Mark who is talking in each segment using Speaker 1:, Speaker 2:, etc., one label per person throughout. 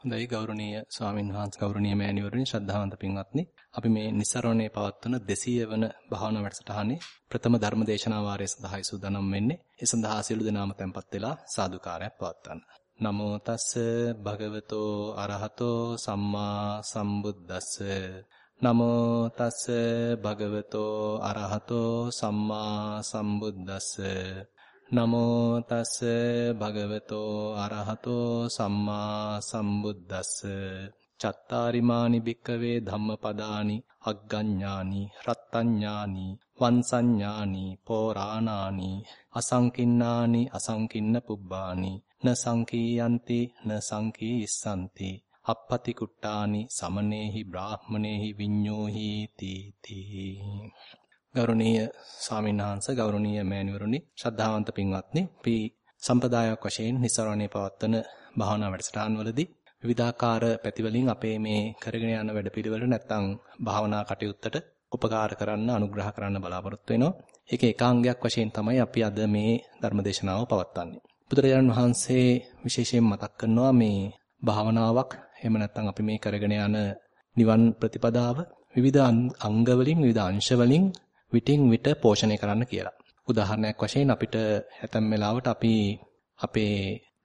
Speaker 1: හොඳයි ගෞරවනීය ස්වාමින් වහන්සේ ගෞරවනීය මෑණිවරණි ශ්‍රද්ධාවන්ත පින්වත්නි අපි මේ નિසරණේ පවත්වන 200 වන භාවනා වැඩසටහනේ ප්‍රථම ධර්ම දේශනා වාරය සඳහායි සූදානම් වෙන්නේ. ඒ සඳහා සියලු දෙනාම tempත් වෙලා සාදුකාරයක් පවත්වන්න. නමෝ තස්ස භගවතෝ අරහතෝ සම්මා සම්බුද්දස්ස නමෝ තස්ස භගවතෝ අරහතෝ සම්මා සම්බුද්දස්ස නමෝ තස් භගවතෝ අරහතෝ සම්මා සම්බුද්දස්ස. චත්තාරිමානි භික්කවේ ධම්මපදානි අග්ගඤ්ඤානි රත්ත්‍ඤ්ඤානි වංසඤ්ඤානි පෝරාණානි අසංකින්නානි අසංකින්න පුබ්බානි න සංකීයන්ති න සංකීස්සanti අපපති කුට්ටානි සමනේහි බ්‍රාහ්මනේහි විඤ්ඤෝහි තීති ගෞරවනීය ස්වාමීන් වහන්සේ ගෞරවනීය මෑණිවරුනි ශ්‍රද්ධාවන්ත පින්වත්නි අපි සම්ප්‍රදායක් වශයෙන් නිස්සරණේ පවත්වන භාවනා වැඩසටහන්වලදී විවිධාකාර පැතිවලින් අපේ මේ කරගෙන යන වැඩපිළිවෙල නැත්තම් භාවනා කටයුත්තට උපකාර කරන්න අනුග්‍රහ කරන්න බලාපොරොත්තු වෙනවා. ඒකේ එකාංගයක් වශයෙන් තමයි අපි අද මේ ධර්මදේශනාව පවත්වන්නේ. බුදුරජාණන් වහන්සේ විශේෂයෙන් මතක් කරනවා මේ භාවනාවක් එහෙම නැත්නම් අපි මේ කරගෙන යන නිවන් ප්‍රතිපදාව විවිධ අංග වලින් විවිධ අංශ වලින් විටින් විට පෝෂණය කරන්න කියලා. උදාහරණයක් වශයෙන් අපිට හැතැම් වෙලාවට අපි අපේ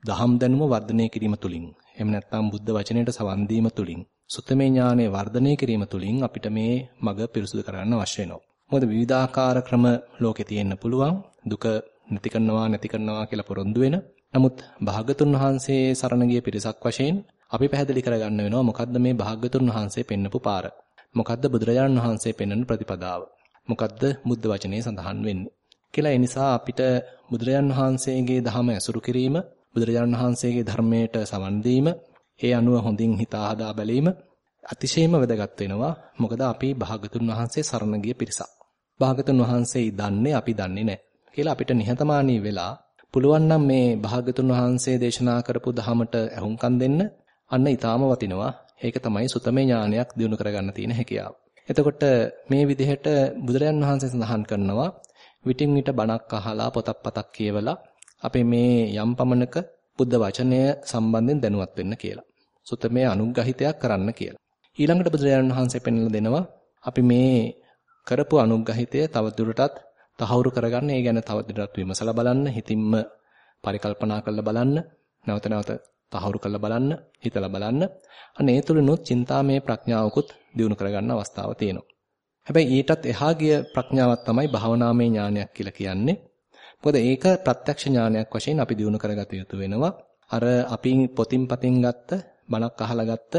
Speaker 1: දහම් දැනුම වර්ධනය කිරීම තුලින් එහෙම නැත්නම් බුද්ධ වචනයට සවන් දීම තුලින් සුත්තමේ ඥානෙ වර්ධනය කිරීම තුලින් අපිට මේ මඟ පිරිසුදු කරගන්න අවශ්‍ය වෙනවා. මොකද විවිධාකාර ක්‍රම ලෝකේ තියෙන්න පුළුවන්. දුක නැති කරනවා නැති කරනවා කියලා පොරොන්දු වෙන. නමුත් භාගතුන් වහන්සේ සරණ ගිය පිරිසක් වශයෙන් අපි පැහැදිලි කරගන්න වෙනවා මොකද්ද මේ භාගතුන් වහන්සේ පෙන්වපු පාර. මොකද්ද බුදුරජාණන් වහන්සේ පෙන්වන ප්‍රතිපදාව. මොකද්ද බුද්ධ වචනේ සඳහන් වෙන්නේ? කියලා ඒ නිසා අපිට බුදුරජාන් වහන්සේගේ ධහම ඇසුරු කිරීම බුදුරජාන් වහන්සේගේ ධර්මයට සවන් දීම ඒ අනුව හොඳින් හිතා හදා බැලීම අතිශයින්ම වැදගත් වෙනවා. මොකද අපි භාගතුන් වහන්සේ සරණ ගිය පිරිසක්. භාගතුන් වහන්සේ දන්නේ අපි දන්නේ නැහැ. කියලා අපිට නිහතමානී වෙලා පුළුවන් නම් මේ භාගතුන් වහන්සේ දේශනා කරපු ධහමට අහුම්කම් දෙන්න. අන්න ඊටාම වටිනවා. ඒක තමයි සුතමේ ඥානයක් දිනු කරගන්න තියෙන හැකියාව. එතකොට මේ විදිහට බුදුරයන් වහන්සේ සඳහන් කරනවා විටින් විට බණක් අහලා පොතක් පතක් කියවලා අපේ මේ යම් පමණක බුද්ධ වචනය සම්බන්ධයෙන් දැනුවත් වෙන්න කියලා. සුතමේ අනුග්‍රහිතයක් කරන්න කියලා. ඊළඟට බුදුරජාණන් වහන්සේ පෙන්වලා දෙනවා අපි මේ කරපු අනුග්‍රහිතය තව දුරටත් තහවුරු කරගන්න, ඒ ගැන තව දුරටත් විමසලා බලන්න, හිතින්ම පරිකල්පනා කරලා බලන්න, නැවත නැවත තහවුරු කරලා බලන්න, හිතලා බලන්න. අන්න ඒ තුලිනුත් චින්තාමය ප්‍රඥාවකුත් දියුණු කරගන්න අවස්ථාව තියෙනවා. හැබැයි ඊටත් එහා ගිය ප්‍රඥාවක් තමයි භාවනාමය ඥානයක් කියලා කියන්නේ. මොකද ඒක ප්‍රත්‍යක්ෂ ඥානයක් වශයෙන් අපි දියුණු කරගත යුතු වෙනවා. අර අපි පොතින් පතින් ගත්ත, බණක් අහලා ගත්ත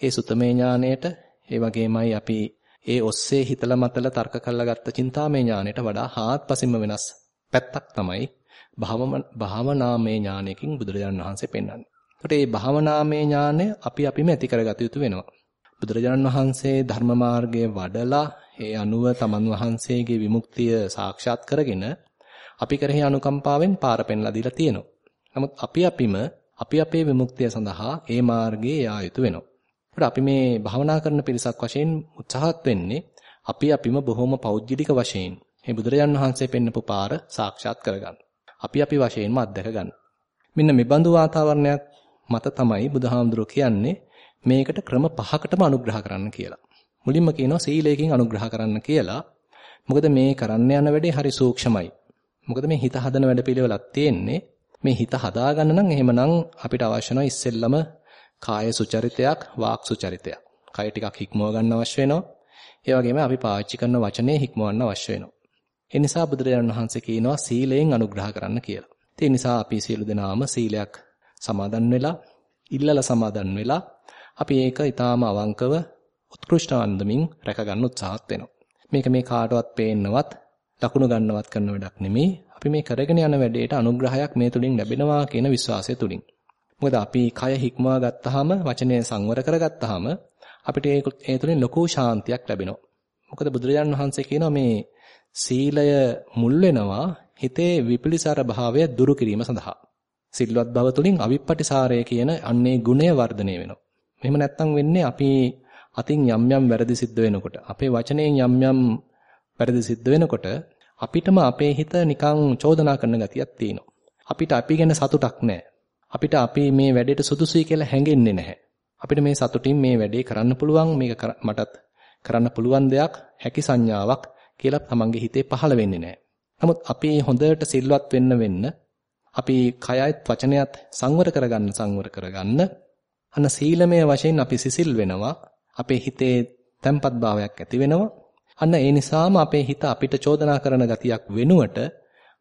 Speaker 1: ඒ සුතමේ ඥානයට, ඒ වගේමයි අපි ඒ ඔස්සේ හිතලා මතලා තර්ක කරලා ගත්ත චින්තාමය ඥානයට වඩා හාත්පසින්ම වෙනස් පැත්තක් තමයි භාවනාමය ඥානයකින් බුදුරජාණන් වහන්සේ පෙන්වන්නේ. ඒකට මේ භාවනාමය ඥානය අපි අපිම ඇති කරගත යුතු වෙනවා. බුදුරජාණන් වහන්සේ ධර්ම මාර්ගයේ වඩලා ඒ අනුව තමන් වහන්සේගේ විමුක්තිය සාක්ෂාත් කරගෙන අපි කරෙහි අනුකම්පාවෙන් පාර පෙන්ලා දීලා තියෙනවා. නමුත් අපි අපිම අපි අපේ විමුක්තිය සඳහා ඒ මාර්ගයේ යා යුතු වෙනවා. ඒකට අපි මේ භවනා කරන පිරිසක් වශයෙන් උත්සාහත් වෙන්නේ අපි අපිම බොහොම පෞද්ගලික වශයෙන් මේ බුදුරජාණන් වහන්සේ පෙන්වපු පාර සාක්ෂාත් කරගන්න. අපි අපි වශයෙන්ම අත්දැක ගන්න. මෙන්න මේ බඳු වාතාවරණයක් මත තමයි බුදුහාමුදුරුවෝ කියන්නේ මේකට ක්‍රම පහකටම අනුග්‍රහ කරන්න කියලා. මුලින්ම කියනවා සීලයෙන් අනුග්‍රහ කරන්න කියලා. මොකද මේ කරන්න යන වැඩේ හරි සූක්ෂමයි. මොකද මේ හිත හදන වැඩ පිළිවෙලක් තියෙන්නේ. මේ හිත හදාගන්න නම් එහෙමනම් අපිට අවශ්‍ය නැහැ ඉස්සෙල්ලම කාය සුචරිතයක්, වාක් සුචරිතයක්. කය ටිකක් හික්මව ගන්න අවශ්‍ය වෙනවා. ඒ වගේම අපි පාවිච්චි කරන වචනේ හික්මවන්න අවශ්‍ය වෙනවා. ඒ නිසා බුදුරජාණන් වහන්සේ කියනවා සීලයෙන් අනුග්‍රහ කරන්න කියලා. ඒ නිසා අපි සියලු දෙනාම සීලයක් සමාදන් වෙලා, ඉල්ලලා සමාදන් වෙලා අපි ඒක ඊටාම අවංකව උත්කෘෂ්ඨ අන්දමින් රැකගන්න උත්සාහත් වෙනවා. මේක මේ කාටවත් පේන්නවත් ලකුණු ගන්නවත් කරන වැඩක් නෙමෙයි. අපි මේ කරගෙන යන වැඩේට අනුග්‍රහයක් මේ තුලින් ලැබෙනවා කියන විශ්වාසය තුලින්. මොකද අපි කය හික්මවා ගත්තාම වචනය සංවර කරගත්තාම අපිට ඒ තුලින් ලොකු ශාන්තියක් ලැබෙනවා. මොකද බුදුරජාණන් වහන්සේ කියනවා මේ සීලය මුල් වෙනවා හිතේ විපිලිසර භාවය දුරු කිරීම සඳහා. සිල්වත් බව තුලින් අවිප්පටිසාරය කියන අන්නේ ගුණය වර්ධනය වෙනවා. මෙහෙම නැත්තම් වෙන්නේ අපි අතින් යම් යම් වැරදි සිද්ධ වෙනකොට අපේ වචනයෙන් යම් යම් වැරදි සිද්ධ වෙනකොට අපිටම අපේ හිත නිකන් චෝදනා කරන ගතියක් තියෙනවා. අපිට අපි ගැන සතුටක් නැහැ. අපිට අපි මේ වැඩේට සුදුසුයි කියලා හැඟෙන්නේ නැහැ. අපිට මේ සතුටින් මේ වැඩේ කරන්න පුළුවන් මේක මටත් කරන්න පුළුවන් දෙයක් හැකි සංඥාවක් කියලා තමන්ගේ හිතේ පහළ වෙන්නේ නැහැ. නමුත් අපි හොඳට සිල්වත් වෙන්න වෙන්න අපි කයයත් වචනයත් සංවර කරගන්න සංවර කරගන්න අන්න සීලමය වශයෙන් අපි සිසිල් වෙනවා. අපේ හිතේ තැම්පත් භාවයක් ඇති වෙනවා. අන්න ඒ නිසාම අපේ හිත අපිට චෝදනා කරන ගතියක් වෙනුවට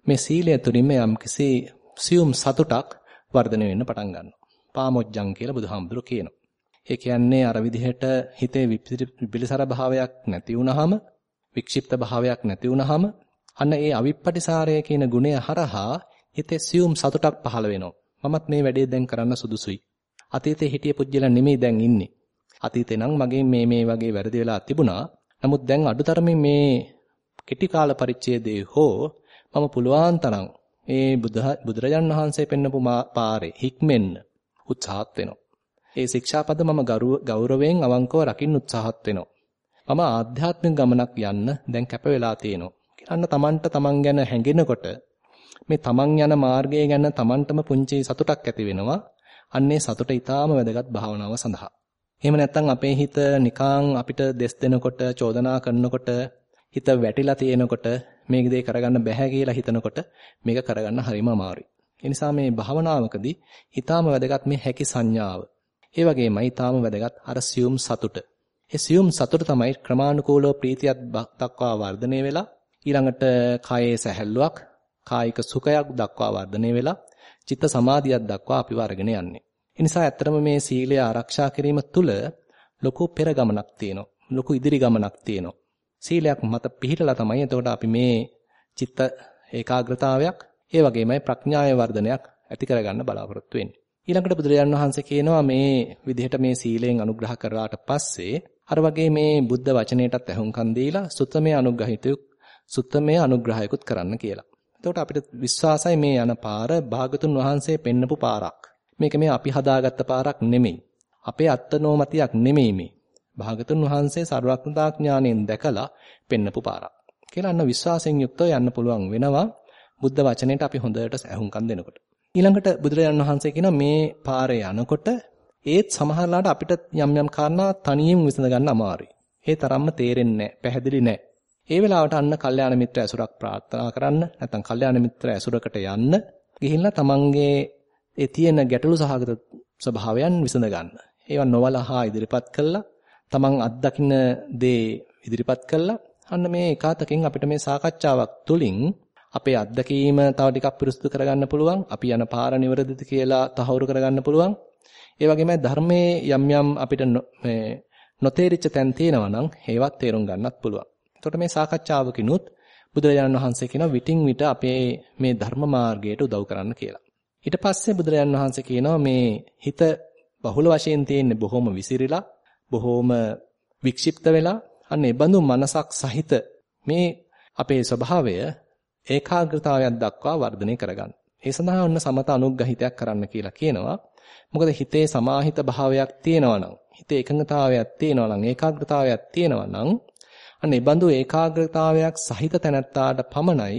Speaker 1: මේ සීලය තුළින්ම යම්කිසි සියුම් සතුටක් වර්ධනය වෙන්න පටන් ගන්නවා. පාමොජ්ජං කියලා බුදුහාමුදුරු කියනවා. ඒ කියන්නේ අර විදිහට හිතේ විපිලිසර භාවයක් නැති වුනහම, වික්ෂිප්ත භාවයක් නැති වුනහම අන්න ඒ අවිප්පටිසාරය කියන ගුණය හරහා හිතේ සියුම් සතුටක් පහළ වෙනවා. මමත් මේ වැඩේ දැන් කරන්න සුදුසුයි. අතීතේ හිටිය පුජ්‍යලා නෙමෙයි දැන් ඉන්නේ. අතීතේ නම් මගේ මේ මේ වගේ වැරදි වෙලා තිබුණා. නමුත් දැන් අඩුතරමින් මේ කෙටි කාල පරිච්ඡේදයේ හෝ මම පුළුවන් තරම් මේ බුදුරජාන් වහන්සේ පෙන්වපු පාරේ හික්මෙන්න උත්සාහත් වෙනවා. ඒ ශික්ෂාපද මම ගෞරවයෙන් අවංකව රකින්න උත්සාහත් වෙනවා. මම ආධ්‍යාත්මික ගමනක් යන්න දැන් කැප වෙලා තියෙනවා. කියන්න තමන්ට තමන් ගැන හැඟෙනකොට මේ තමන් යන මාර්ගය ගැන තමන්ටම පුංචි සතුටක් ඇති වෙනවා. අන්නේ සතුට ඊටාම වැදගත් භාවනාව සඳහා. එහෙම නැත්නම් අපේ හිත නිකං අපිට දෙස් දෙනකොට චෝදනා කරනකොට හිත වැටිලා තියෙනකොට මේක දේ කරගන්න බැහැ කියලා හිතනකොට මේක කරගන්න හරිම අමාරුයි. ඒ නිසා මේ භාවනාවකදී ඊටාම වැදගත් මේ හැකි සංඥාව. ඒ වගේමයි ඊටාම වැදගත් අර සියුම් සතුට. ඒ සියුම් සතුට තමයි ක්‍රමානුකූලව ප්‍රීතියක් දක්වා වර්ධනය වෙලා ඊළඟට කායේ සැහැල්ලුවක් කායික සුඛයක් දක්වා වර්ධනය වෙලා චිත්ත සමාධියක් දක්වා අපිව අරගෙන යන්නේ. ඒ නිසා ඇත්තටම මේ සීලය ආරක්ෂා කිරීම තුළ ලොකු පෙර ගමනක් තියෙනවා. ලොකු ඉදිරි ගමනක් තියෙනවා. සීලයක් මත පිහිටලා තමයි එතකොට අපි මේ චිත්ත ඒකාග්‍රතාවයක් ඒ වගේමයි ප්‍රඥාවේ වර්ධනයක් ඇති කරගන්න බලාපොරොත්තු වෙන්නේ. ඊළඟට බුදුරජාණන් වහන්සේ කියනවා මේ විදිහට මේ සීලයෙන් අනුග්‍රහ කරලාට පස්සේ අර වගේ මේ බුද්ධ වචනයටත් ඇහුම්කන් දීලා සුත්තමේ අනුග්‍රහිතයු සුත්තමේ අනුග්‍රහයකුත් කරන්න කියලා. එතකොට අපිට විශ්වාසයි මේ යන පාර භාගතුන් වහන්සේ පෙන්නපු පාරක්. මේක මේ අපි හදාගත්ත පාරක් නෙමෙයි. අපේ අත්නෝමතියක් නෙමෙයි මේ. භාගතුන් වහන්සේ සර්වඥතා ඥාණයෙන් දැකලා පෙන්නපු පාරක්. කියලා අන්න විශ්වාසයෙන් යුක්තව යන්න පුළුවන් වෙනවා. බුද්ධ වචනයට අපි හොඳට ඇහුම්කන් දෙනකොට. ඊළඟට බුදුරජාණන් වහන්සේ කියන මේ පාරේ යනකොට ඒත් සමහරලාට අපිට යම් යම් කාරණා තනියෙන් විසඳ ගන්න අමාරුයි. ඒ තරම්ම තේරෙන්නේ නැහැ, පැහැදිලි නැහැ. ඒ වෙලාවට අන්න කල්යාණ මිත්‍ර ඇසුරක් ප්‍රාර්ථනා කරන්න, නැත්නම් කල්යාණ මිත්‍ර ඇසුරකට යන්න, ගිහිල්ලා තමන්ගේ ඒ තියෙන ගැටලු සහගත ස්වභාවයන් විසඳ ගන්න. ඒවා නොවලහා ඉදිරිපත් කළා, තමන් අත්දකින්න දේ ඉදිරිපත් කළා. අන්න මේ එකාතකින් අපිට මේ සාකච්ඡාවක් තුලින් අපේ අත්දැකීම තව ටිකක් පිරිසුදු කරගන්න පුළුවන්. අපි යන පාර නිවැරදිද කියලා තහවුරු කරගන්න පුළුවන්. ඒ වගේම ධර්මයේ යම් යම් අපිට මේ නොතේරිච්ච තැන් තියෙනවා නම් ඒවත් තේරුම් ගන්නත් පුළුවන්. එතකොට මේ සාකච්ඡාවකිනුත් බුදුරජාණන් වහන්සේ කියනවා විටින් විට අපේ මේ ධර්ම මාර්ගයට උදව් කරන්න කියලා. ඊට පස්සේ බුදුරජාණන් වහන්සේ කියනවා මේ හිත බහුල වශයෙන් තියෙන්නේ බොහොම විසිරිලා බොහොම වික්ෂිප්ත වෙලා අන්න ඒ බඳු මනසක් සහිත මේ අපේ ස්වභාවය ඒකාග්‍රතාවයක් දක්වා වර්ධනය කරගන්න. ඒ සඳහා ඔන්න සමත අනුග්‍රහිතයක් කරන්න කියලා කියනවා. මොකද හිතේ සමාහිත භාවයක් තියෙනවා නම්, හිතේ එකඟතාවයක් තියෙනවා නම්, ඒකාග්‍රතාවයක් තියෙනවා නම් අන්න ඒ බඳු ඒකාග්‍රතාවයක් සහිත තැනැත්තාට පමණයි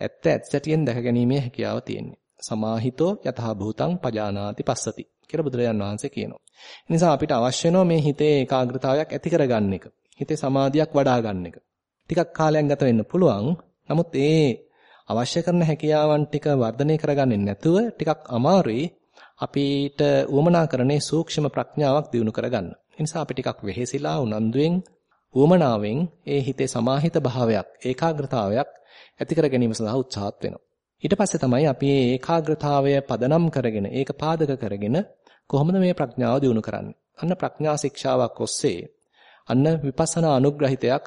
Speaker 1: ඇත්ත ඇත්තටියෙන් දැක ගැනීමේ හැකියාව තියෙන්නේ. සමාහිතෝ යතහ භූතං පජානාති පස්සති කියලා බුදුරජාන් වහන්සේ කියනවා. ඒ නිසා අපිට අවශ්‍ය වෙනවා මේ හිතේ ඒකාග්‍රතාවයක් ඇති කරගන්න එක. හිතේ සමාධියක් වඩා ගන්න එක. ටිකක් කාලයක් ගත වෙන්න පුළුවන්. නමුත් ඒ අවශ්‍ය කරන හැකියාවන් ටික වර්ධනය කරගන්නේ නැතුව ටිකක් අමාරුයි අපිට උවමනා කරන්නේ සූක්ෂම ප්‍රඥාවක් දිනු කරගන්න. ඒ නිසා අපි ටිකක් වෙහෙසිලා උනන්දුවෙන් උවමනාවෙන් ඒ හිතේ සමාහිත භාවයක් ඒකාග්‍රතාවයක් ඇති කර ගැනීම සඳහා උත්සාහත් වෙනවා. ඊට පස්සේ තමයි අපි මේ ඒකාග්‍රතාවය පදනම් කරගෙන ඒක පාදක කරගෙන කොහොමද මේ ප්‍රඥාව දිනු කරන්නේ? අන්න ප්‍රඥා ශික්ෂාවක් ඔස්සේ අන්න විපස්සනා අනුග්‍රහිතයක්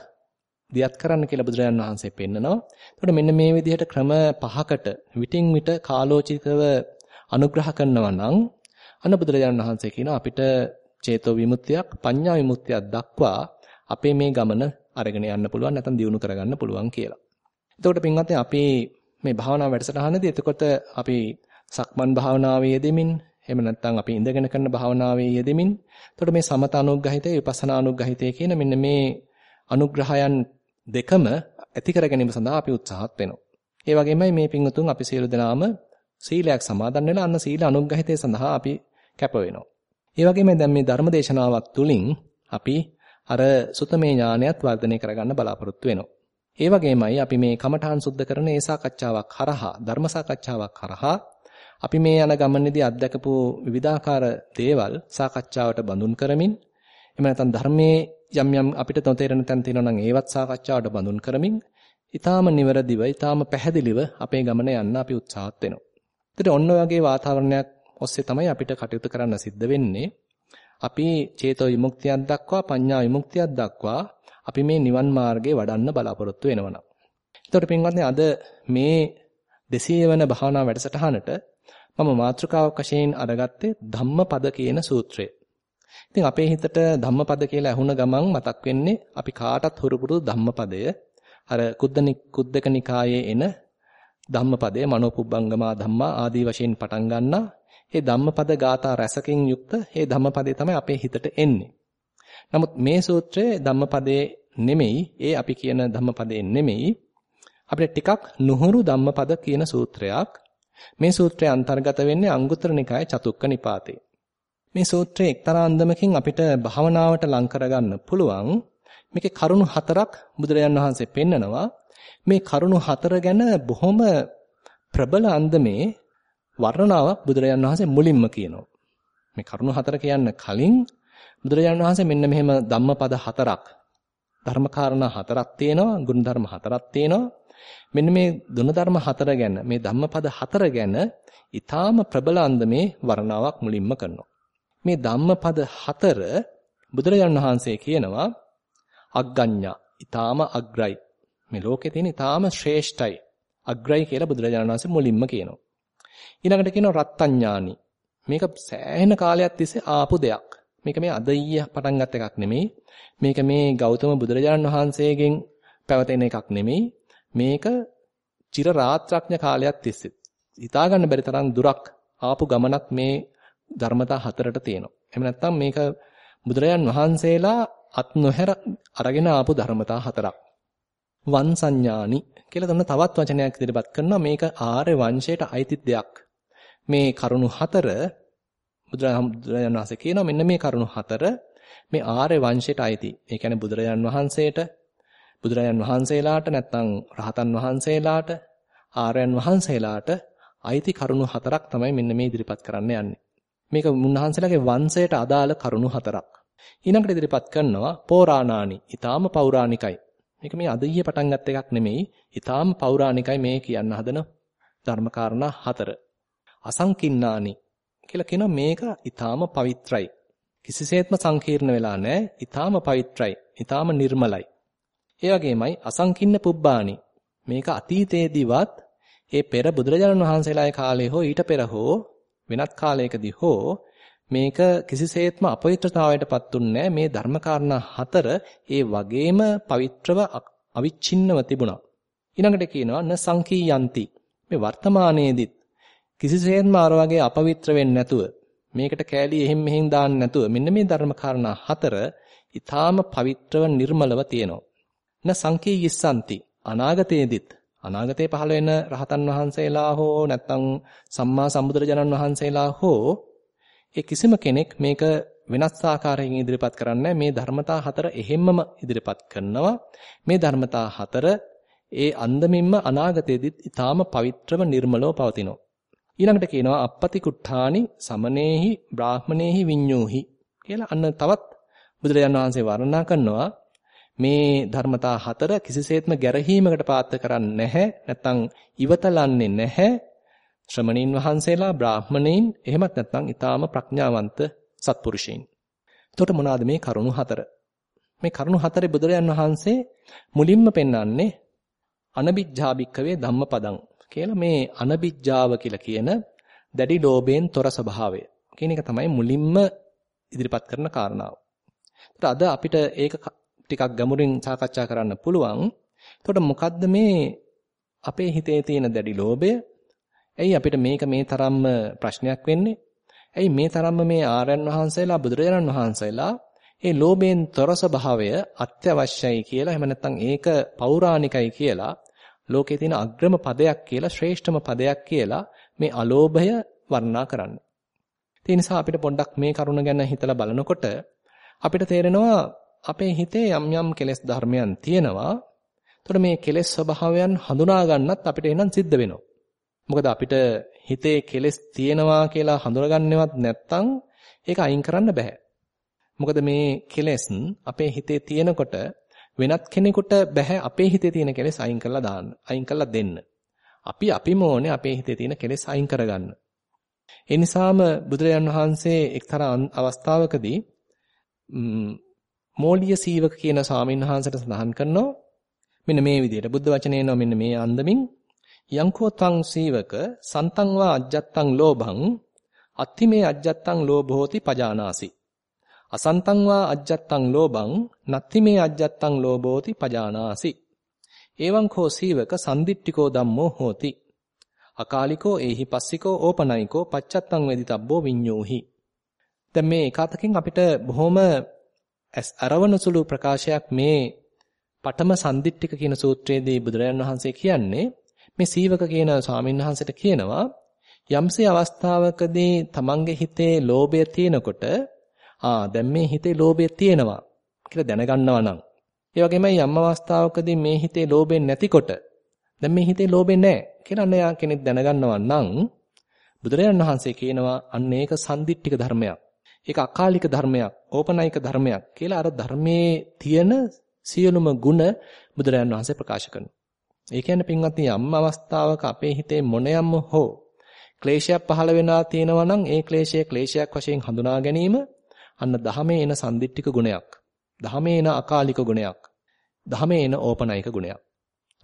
Speaker 1: දියත් කරන්න කියලා බුදුරජාණන් වහන්සේ පෙන්නනවා. එතකොට මෙන්න මේ විදිහට ක්‍රම පහකට විටින් විට කාලෝචිතව අනුග්‍රහ කරනවා නම් අන්න බුදුරජාණන් වහන්සේ කියනවා අපිට චේතෝ විමුක්තියක් පඤ්ඤා විමුක්තියක් දක්වා අපේ මේ ගමන අරගෙන යන්න පුළුවන් නැත්නම් දියුණු කරගන්න පුළුවන් කියලා. එතකොට පින්වත්නි අපි මේ භාවනා වැඩසටහනදී එතකොට අපි සක්මන් භාවනාවේ යෙදෙමින් එහෙම නැත්නම් අපි ඉඳගෙන කරන භාවනාවේ යෙදෙමින් එතකොට මේ සමත අනුග්‍රහිතය විපස්සනා අනුග්‍රහිතය කියන මෙන්න මේ අනුග්‍රහයන් දෙකම ඇති කර ගැනීම සඳහා අපි උත්සාහත් වෙනවා. ඒ වගේමයි මේ පින්වතුන් අපි සියලු දෙනාම සීලයක් සමාදන් වෙලා අන්න සීල අනුග්‍රහිතය සඳහා අපි කැප වෙනවා. ඒ වගේම දැන් මේ ධර්ම දේශනාවක් තුලින් අපි අර සුතමේ ඥානයත් වර්ධනය කරගන්න බලාපොරොත්තු වෙනවා. ඒ වගේමයි අපි මේ කමඨාන් සුද්ධ කරන ඒ සාකච්ඡාවක් කරහා ධර්ම සාකච්ඡාවක් කරහා අපි මේ යන ගමනේදී අත්දකපු විවිධාකාර දේවල් සාකච්ඡාවට බඳුන් කරමින් එහෙම නැත්නම් ධර්මයේ යම් යම් අපිට නොතේරෙන තැන් තියෙනවා නම් ඒවත් සාකච්ඡාවට බඳුන් කරමින් ඊටාම නිවරදිව ඊටාම පැහැදිලිව අපේ ගමන යන්න අපි උත්සාහත් වෙනවා. ඒතර ඔන්න ඔයගේ වාතාවරණයක් ඔස්සේ තමයි අපිට කටයුතු කරන්න සිද්ධ වෙන්නේ. අපි චේතෝ විමුක්තියක් දක්වා පඤ්ඤා විමුක්තියක් දක්වා අපි මේ නිවන් මාර්ගේ වඩන්න බලාපොරොත්තු වෙනවා. එතකොට පින්වත්නි අද මේ 200 වෙනි භාවනා වැඩසටහනට මම මාතෘකාවක් වශයෙන් අරගත්තේ ධම්මපද කියන සූත්‍රය. ඉතින් අපේ හිතට ධම්මපද කියලා ඇහුණ ගමන් මතක් වෙන්නේ අපි කාටත් හුරුපුරු ධම්මපදය. අර කුද්දනි කුද්දක නිකායේ එන ධම්මපදය මනෝපුබ්බංගමා ධම්මා ආදී වශයෙන් පටන් ගන්නා ඒ ධම්මපද ගාථා රසකින් යුක්ත ඒ ධම්මපදේ තමයි අපේ හිතට එන්නේ. නමුත් මේ සූත්‍රයේ ධම්මපදේ නෙමෙයි ඒ අපි කියන ධම්මපදේ නෙමෙයි අපිට ටිකක් නුහුරු ධම්මපද කියන සූත්‍රයක් මේ සූත්‍රය අන්තර්ගත වෙන්නේ අංගුත්තර නිකායේ චතුක්ක නිපාතේ. මේ සූත්‍රයේ එක්තරා අන්දමකින් අපිට භාවනාවට ලං කරගන්න පුළුවන් මේකේ කරුණු හතරක් බුදුරජාන් වහන්සේ පෙන්නනවා. මේ කරුණු හතර ගැන බොහොම ප්‍රබල අන්දමේ වර්ණනාවක් බුදුරජාන් වහන්සේ මුලින්ම කියනවා. මේ කරුණු හතර කියන්න කලින් බුදුරජාන් වහන්සේ මෙන්න මෙහෙම ධම්මපද හතරක් ධර්මකාරණා හතරක් තියෙනවා, ගුණධර්ම හතරක් තියෙනවා. මෙන්න මේ ගුණධර්ම හතර ගැන මේ ධම්මපද හතර ගැන ඊටාම ප්‍රබල අන්දමේ වර්ණාවක් මුලින්ම කරනවා. මේ ධම්මපද හතර බුදුරජාණන් වහන්සේ කියනවා අග්ගඤ්ඤා ඊටාම අග්‍රයි. මේ ලෝකේ තියෙන ඊටාම ශ්‍රේෂ්ඨයි. අග්‍රයි කියලා බුදුරජාණන් වහන්සේ මුලින්ම කියනවා. ඊළඟට කියනවා රත්ත්‍ඤ්ඤානි. මේක සෑහෙන කාලයක් තිස්සේ ආපු දෙයක්. මේක මේ අද ඊයේ පටන් ගත්ත එකක් නෙමෙයි. මේක මේ ගෞතම බුදුරජාණන් වහන්සේගෙන් පැවතෙන එකක් නෙමෙයි. මේක චිර රාත්‍රාඥ කාලයක් තිස්සේ හිතා ගන්න බැරි තරම් දුරක් ආපු ගමනක් මේ ධර්මතා හතරට තියෙනවා. එහෙම නැත්නම් මේක බුදුරජාන් වහන්සේලා අත් නොහැර අරගෙන ආපු ධර්මතා හතරක්. වන් සංඥානි කියලා තන තවත් වචනයක් ඉදිරිපත් කරනවා මේක ආර්ය වංශයට අයිති දෙයක්. මේ කරුණු හතර බුදුරජාණන් වහන්සේ කියනවා මෙන්න මේ කරුණු හතර මේ ආර්ය වංශයට අයිති. ඒ කියන්නේ බුදුරජාණන් වහන්සේට බුදුරජාන් වහන්සේලාට නැත්නම් රහතන් වහන්සේලාට ආර්යයන් වහන්සේලාට අයිති කරුණු හතරක් තමයි මෙන්න මේ ඉදිරිපත් කරන්න යන්නේ. මේක මුන්නහන්සේලාගේ වංශයට අදාළ කරුණු හතරක්. ඊළඟට ඉදිරිපත් කරනවා පෝරාණානි. ඊටාම පෞරාණිකයි. මේක මේ අදියේ පටන් ගත්ත එකක් නෙමෙයි. ඊටාම පෞරාණිකයි මේ කියන්න හදන ධර්මකාරණා හතර. අසංකින්නානි කියලා කියනවා මේක ඊටාම පවිත්‍රයි. කිසිසේත්ම සංකීර්ණ වෙලා නැහැ. ඊටාම පවිත්‍රයි. ඊටාම නිර්මලයි. ඒ වගේමයි අසංකින්න පුබ්බානි. මේක අතීතයේදීවත් ඒ පෙර බුදුරජාණන් වහන්සේලාගේ කාලේ හෝ ඊට පෙර හෝ වෙනත් කාලයකදී හෝ මේක කිසිසේත්ම අපවිත්‍රතාවයටපත් උන්නේ මේ ධර්මකාරණා හතර ඒ වගේම පවිත්‍රව අවිච්ඡින්නව තිබුණා. ඊළඟට කියනවා න සංකීයන්ති. මේ වර්තමානයේදීත් කිසිසේත්ම අර වගේ අපවිත්‍ර වෙන්නේ නැතුව මේකට කෑලි එහෙම් මෙහෙම් දාන්න නැතුව මෙන්න මේ ධර්මකාරණා හතර ඊටාම පවිත්‍රව නිර්මලව තියෙනවා. න සංකීයිස්සanti අනාගතයේදීත් අනාගතේ පහළ වෙන රහතන් වහන්සේලා හෝ නැත්නම් සම්මා සම්බුදුරජාණන් වහන්සේලා හෝ ඒ කිසිම කෙනෙක් මේක වෙනස් ආකාරයකින් ඉදිරිපත් කරන්නේ මේ ධර්මතා හතර එහෙම්මම ඉදිරිපත් කරනවා මේ ධර්මතා හතර ඒ අන්දමින්ම අනාගතයේදීත් ඊටාම පවිත්‍රව නිර්මලව පවතිනවා ඊළඟට කියනවා අපපති කුට්ඨානි සමනේහි බ්‍රාහමනේහි විඤ්ඤෝහි කියලා අන්න තවත් බුදුරජාණන් වහන්සේ වර්ණනා කරනවා මේ ධර්මතා හතර කිසිසේත්ම ගැරහීමකට පාත්‍ර කරන්නේ නැහැ. නැත්නම් ඉවතලන්නේ නැහැ. ශ්‍රමණීන් වහන්සේලා බ්‍රාහ්මණයින් එහෙමත් නැත්නම් ඊටාම ප්‍රඥාවන්ත සත්පුරුෂයින්. එතකොට මොනවාද මේ කරුණු හතර? මේ කරුණු හතරේ බුදුරජාන් වහන්සේ මුලින්ම පෙන්වන්නේ අනබිජ්ජාබික්කවේ ධම්මපදං කියලා මේ අනබිජ්ජාව කියලා කියන දැඩි ලෝභයෙන් තොර ස්වභාවය කියන එක තමයි මුලින්ම ඉදිරිපත් කරන කාරණාව. අද අපිට ඒක ටිකක් ගැඹුරින් සාකච්ඡා කරන්න පුළුවන්. එතකොට මොකද්ද මේ අපේ හිතේ තියෙන දැඩි ලෝභය? ඇයි අපිට මේක මේ තරම්ම ප්‍රශ්නයක් වෙන්නේ? ඇයි මේ තරම්ම මේ ආර්යයන් වහන්සේලා බුදුරජාණන් වහන්සේලා ඒ ලෝභයෙන් තොර ස්වභාවය අත්‍යවශ්‍යයි කියලා එහෙම නැත්නම් ඒක පෞරාණිකයි කියලා ලෝකේ තියෙන අග්‍රම පදයක් කියලා ශ්‍රේෂ්ඨම පදයක් කියලා මේ අලෝභය වර්ණනා කරන්නේ. ඒ නිසා අපිට පොඩ්ඩක් මේ කරුණ ගැන හිතලා බලනකොට අපිට තේරෙනවා අපේ හිතේ යම් යම් කෙලෙස් ධර්මයන් තියෙනවා. එතකොට මේ කෙලෙස් ස්වභාවයන් හඳුනා ගන්නත් අපිට එනන් සිද්ධ වෙනවා. මොකද අපිට හිතේ කෙලෙස් තියෙනවා කියලා හඳුනගන්නවත් නැත්නම් ඒක අයින් කරන්න බෑ. මොකද මේ කෙලෙස් අපේ හිතේ තියෙනකොට වෙනත් කෙනෙකුට බෑ අපේ හිතේ තියෙන කෙලෙස් අයින් කරලා දාන්න. අයින් කරලා දෙන්න. අපි අපිම ඕනේ අපේ හිතේ තියෙන කෙලෙස් අයින් කරගන්න. ඒ නිසාම බුදුරජාන් වහන්සේ එක්තරා අවස්ථාවකදී මෝලිය සීවක කියන ස්වාමීන් වහන්සේට සඳහන් කරනවා මෙන්න මේ විදිහට බුද්ධ වචනේ නෝ මෙන්න මේ අන්දමින් යංකෝ තං සීවක සන්තං වා අජ්ජත්තං ලෝභං අත්තිමේ අජ්ජත්තං ලෝභෝති පජානාසි. අසන්තං වා අජ්ජත්තං ලෝභං නත්තිමේ අජ්ජත්තං ලෝභෝති පජානාසි. එවං කෝ සීවක සම්දිට්ඨිකෝ ධම්මෝ හෝති. අකාලිකෝ ඒහි පස්සිකෝ ඕපනයිකෝ පච්චත්තං වේදිතබ්බෝ විඤ්ඤෝහි. දැන් මේ එකතකින් අපිට බොහොම අරවන සුළු ප්‍රකාශයක් මේ පඨම සම්දිට්ඨික කියන සූත්‍රයේදී බුදුරජාණන් වහන්සේ කියන්නේ මේ සීවක කියන ස්වාමීන් වහන්සේට කියනවා යම්සේ අවස්ථාවකදී තමන්ගේ හිතේ ලෝභය තියෙනකොට ආ දැන් මේ හිතේ ලෝභය තියෙනවා කියලා දැනගන්නවා නම් ඒ වගේමයි යම් අවස්ථාවකදී මේ හිතේ ලෝභයෙන් නැතිකොට දැන් මේ හිතේ ලෝභය නැහැ කියලා අන්න යා කෙනෙක් දැනගන්නවා නම් බුදුරජාණන් වහන්සේ කියනවා අන්න ඒක සම්දිට්ඨික ධර්මයක්. ඒක අකාලික ධර්මයක්, ඕපනයික ධර්මයක් කියලා අර ධර්මයේ තියෙන සියලුම ಗುಣ බුදුරජාණන් වහන්සේ ප්‍රකාශ කරනවා. ඒ කියන්නේ පින්වත්නි යම් අවස්ථාවක අපේ හිතේ මොනියම්ම හෝ ක්ලේශයක් පහළ වෙනා තියෙනවා නම් ඒ ක්ලේශය ක්ලේශයක් වශයෙන් හඳුනා ගැනීම අන්න දහමේ එන සම්දිට්ඨික ගුණයක්. දහමේ එන අකාලික ගුණයක්. දහමේ එන ඕපනයික ගුණයක්.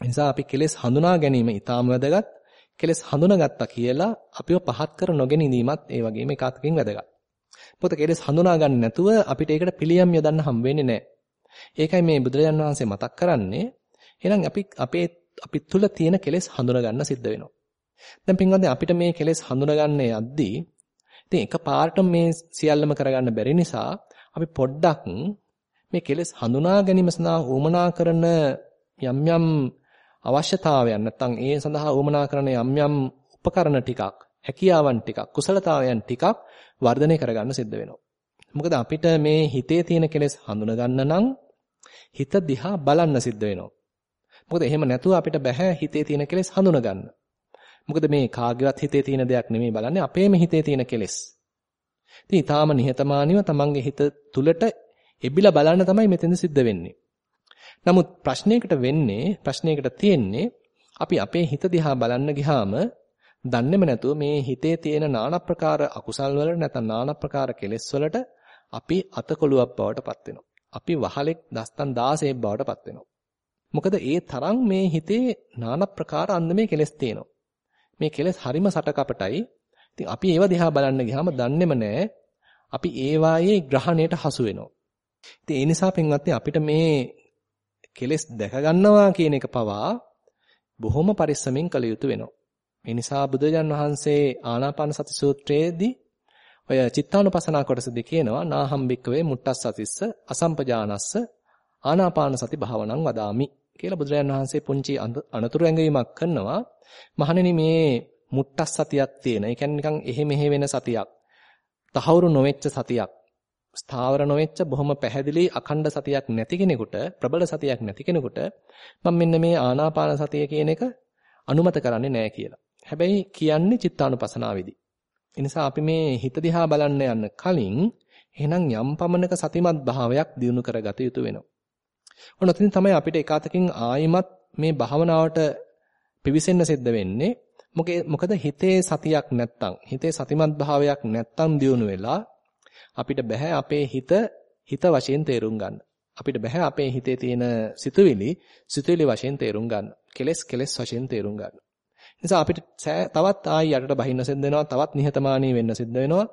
Speaker 1: නිසා අපි කෙලෙස් හඳුනා ගැනීම ඊටාම වැදගත්. කෙලෙස් හඳුනාගත්තා කියලා අපිව පහත් කර නොගෙන ඉඳීමත් ඒ වගේම එකතකින් වැදගත්. මොකද කෙලෙස් හඳුනා ගන්න නැතුව අපිට ඒකට පිළියම් යොදන්න හම් වෙන්නේ නැහැ. ඒකයි මේ බුදුරජාන් වහන්සේ මතක් කරන්නේ. එහෙනම් අපි අපේ අපි තුල තියෙන කෙලෙස් හඳුනා ගන්න සිද්ධ වෙනවා. දැන් පින්වත්නි අපිට මේ කෙලෙස් හඳුනා ගන්න යද්දී ඉතින් එකපාරට මේ සියල්ලම කරගන්න බැරි නිසා අපි පොඩ්ඩක් මේ කෙලෙස් හඳුනා ගැනීම සඳහා උමනා කරන යම් යම් අවශ්‍යතාවයන් නැත්නම් ඒ සඳහා උමනා කරන යම් යම් උපකරණ ටිකක් හැකියාවන් ටිකක් කුසලතාවයන් ටිකක් වර්ධනය කරගන්න සිද්ධ වෙනවා. මොකද අපිට මේ හිතේ තියෙන කෙලෙස් හඳුනා ගන්න නම් හිත දිහා බලන්න සිද්ධ වෙනවා. මොකද එහෙම නැතුව අපිට බෑ හිතේ තියෙන කෙලෙස් හඳුනා ගන්න. මොකද මේ කාගේවත් හිතේ තියෙන දෙයක් නෙමෙයි බලන්නේ අපේම හිතේ තියෙන කෙලෙස්. ඉතින් ඊටාම නිහතමානීව තමන්ගේ හිත තුලට එබිලා බලන්න තමයි මෙතෙන්ද සිද්ධ වෙන්නේ. නමුත් ප්‍රශ්නයකට වෙන්නේ ප්‍රශ්නයකට තියෙන්නේ අපි අපේ හිත දිහා බලන්න ගියාම දන්නේම නැතුව මේ හිතේ තියෙන নানা ප්‍රකාර අකුසල් වල නැත්නම් নানা ප්‍රකාර කෙලෙස් වලට අපි අතකොළුවක් බවට පත් වෙනවා. අපි වහලෙක් දස්තන් 16 බවට පත් වෙනවා. මොකද ඒ තරම් මේ හිතේ নানা ප්‍රකාර අන්දමේ කෙලෙස් තියෙනවා. මේ කෙලෙස් හරිම සටකපටයි. ඉතින් අපි ඒව දිහා බලන්න ගියාම දන්නේම නැහැ. අපි ඒ වායේ ග්‍රහණයට හසු වෙනවා. ඉතින් ඒ නිසා පින්වත්නි අපිට මේ කෙලෙස් දැක ගන්නවා කියන එක පවා බොහොම පරිස්සමින් කළ යුතු වෙනවා. ඒ නිසා බුදුජන් වහන්සේ ආනාපාන සති සූත්‍රයේදී ඔය චිත්තානුපසනා කොටසදී කියනවා නාහම් බික්කවේ මුට්ටස් සතිස්ස අසම්පජානස්ස ආනාපාන සති භාවනං වදාමි කියලා බුදුරජාණන් වහන්සේ පුංචි අනතුරු ඇඟවීමක් කරනවා. මහණෙනි මේ මුට්ටස් සතියක් තියෙන. ඒ කියන්නේ නිකන් එහෙ මෙහෙ වෙන සතියක්. තහවුරු නොවෙච්ච සතියක්. ස්ථාවර නොවෙච්ච බොහොම පැහැදිලි අඛණ්ඩ සතියක් නැති කෙනෙකුට ප්‍රබල සතියක් නැති කෙනෙකුට මම මෙන්න මේ ආනාපාන සතිය කියන එක අනුමත කරන්නේ නැහැ කියලා. හැබැයි කියන්නේ චිත්තානුපසනාවේදී. ඒ නිසා අපි මේ හිත දිහා බලන්න යන්න කලින් එහෙනම් යම් පමණක සතිමත් භාවයක් දිනු කරගත යුතු වෙනවා. ඔන්න ඔතනින් තමයි අපිට එකාතකින් ආයිමත් මේ භාවනාවට පිවිසෙන්න සිද්ධ වෙන්නේ. මොකද හිතේ සතියක් නැත්තම් හිතේ සතිමත් භාවයක් නැත්තම් දියුණු වෙලා අපිට බෑ අපේ හිත හිත වශයෙන් තේරුම් ගන්න. අපිට බෑ අපේ හිතේ තියෙන සිතුවිලි සිතුවිලි වශයෙන් තේරුම් ගන්න. කෙලස් කෙලස් වශයෙන් තේරුම් ගන්න. නිසා අපිට තවත් ආයි යටට බහින්න සිද්ධ වෙනවා, තවත් නිහතමානී වෙන්න සිද්ධ වෙනවා.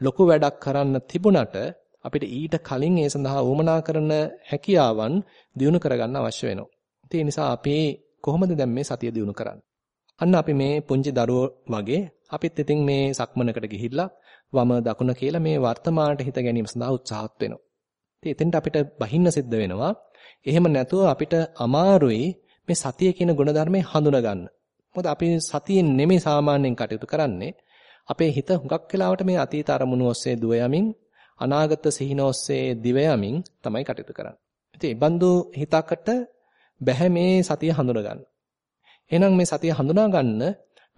Speaker 1: ලොකු වැඩක් කරන්න තිබුණට අපිට ඊට කලින් ඒ සඳහා උවමනා කරන හැකියාවන් දිනු කරගන්න අවශ්‍ය වෙනවා. ඒ නිසා අපි කොහොමද දැන් මේ සතිය දිනු කරන්නේ? අන්න අපි මේ පුංචි දරුවෝ වගේ අපිත් ඉතින් මේ සක්මනකට ගිහිල්ලා වම දකුණ කියලා මේ වර්තමානට හිත ගැනීම සඳහා උත්සාහත් වෙනවා. ඉතින් එතෙන්ට අපිට බහින්න සිද්ධ වෙනවා. එහෙම නැතුව අපිට අමාරුයි මේ සතිය කියන ගුණධර්මය හඳුනා ගන්න. මොකද අපි සතියෙන් නෙමෙයි සාමාන්‍යයෙන් කටයුතු කරන්නේ. අපේ හිත හුඟක් වෙලාවට මේ අතීත අරමුණු ඔස්සේ දුව යමින් අනාගත සිහින ඔස්සේ දිව යමින් තමයි කටයුතු කරන්නේ. ඉතින් ඒ බඳු හිතකට බැහැ මේ සතිය හඳුනගන්න. එහෙනම් මේ සතිය හඳුනා ගන්න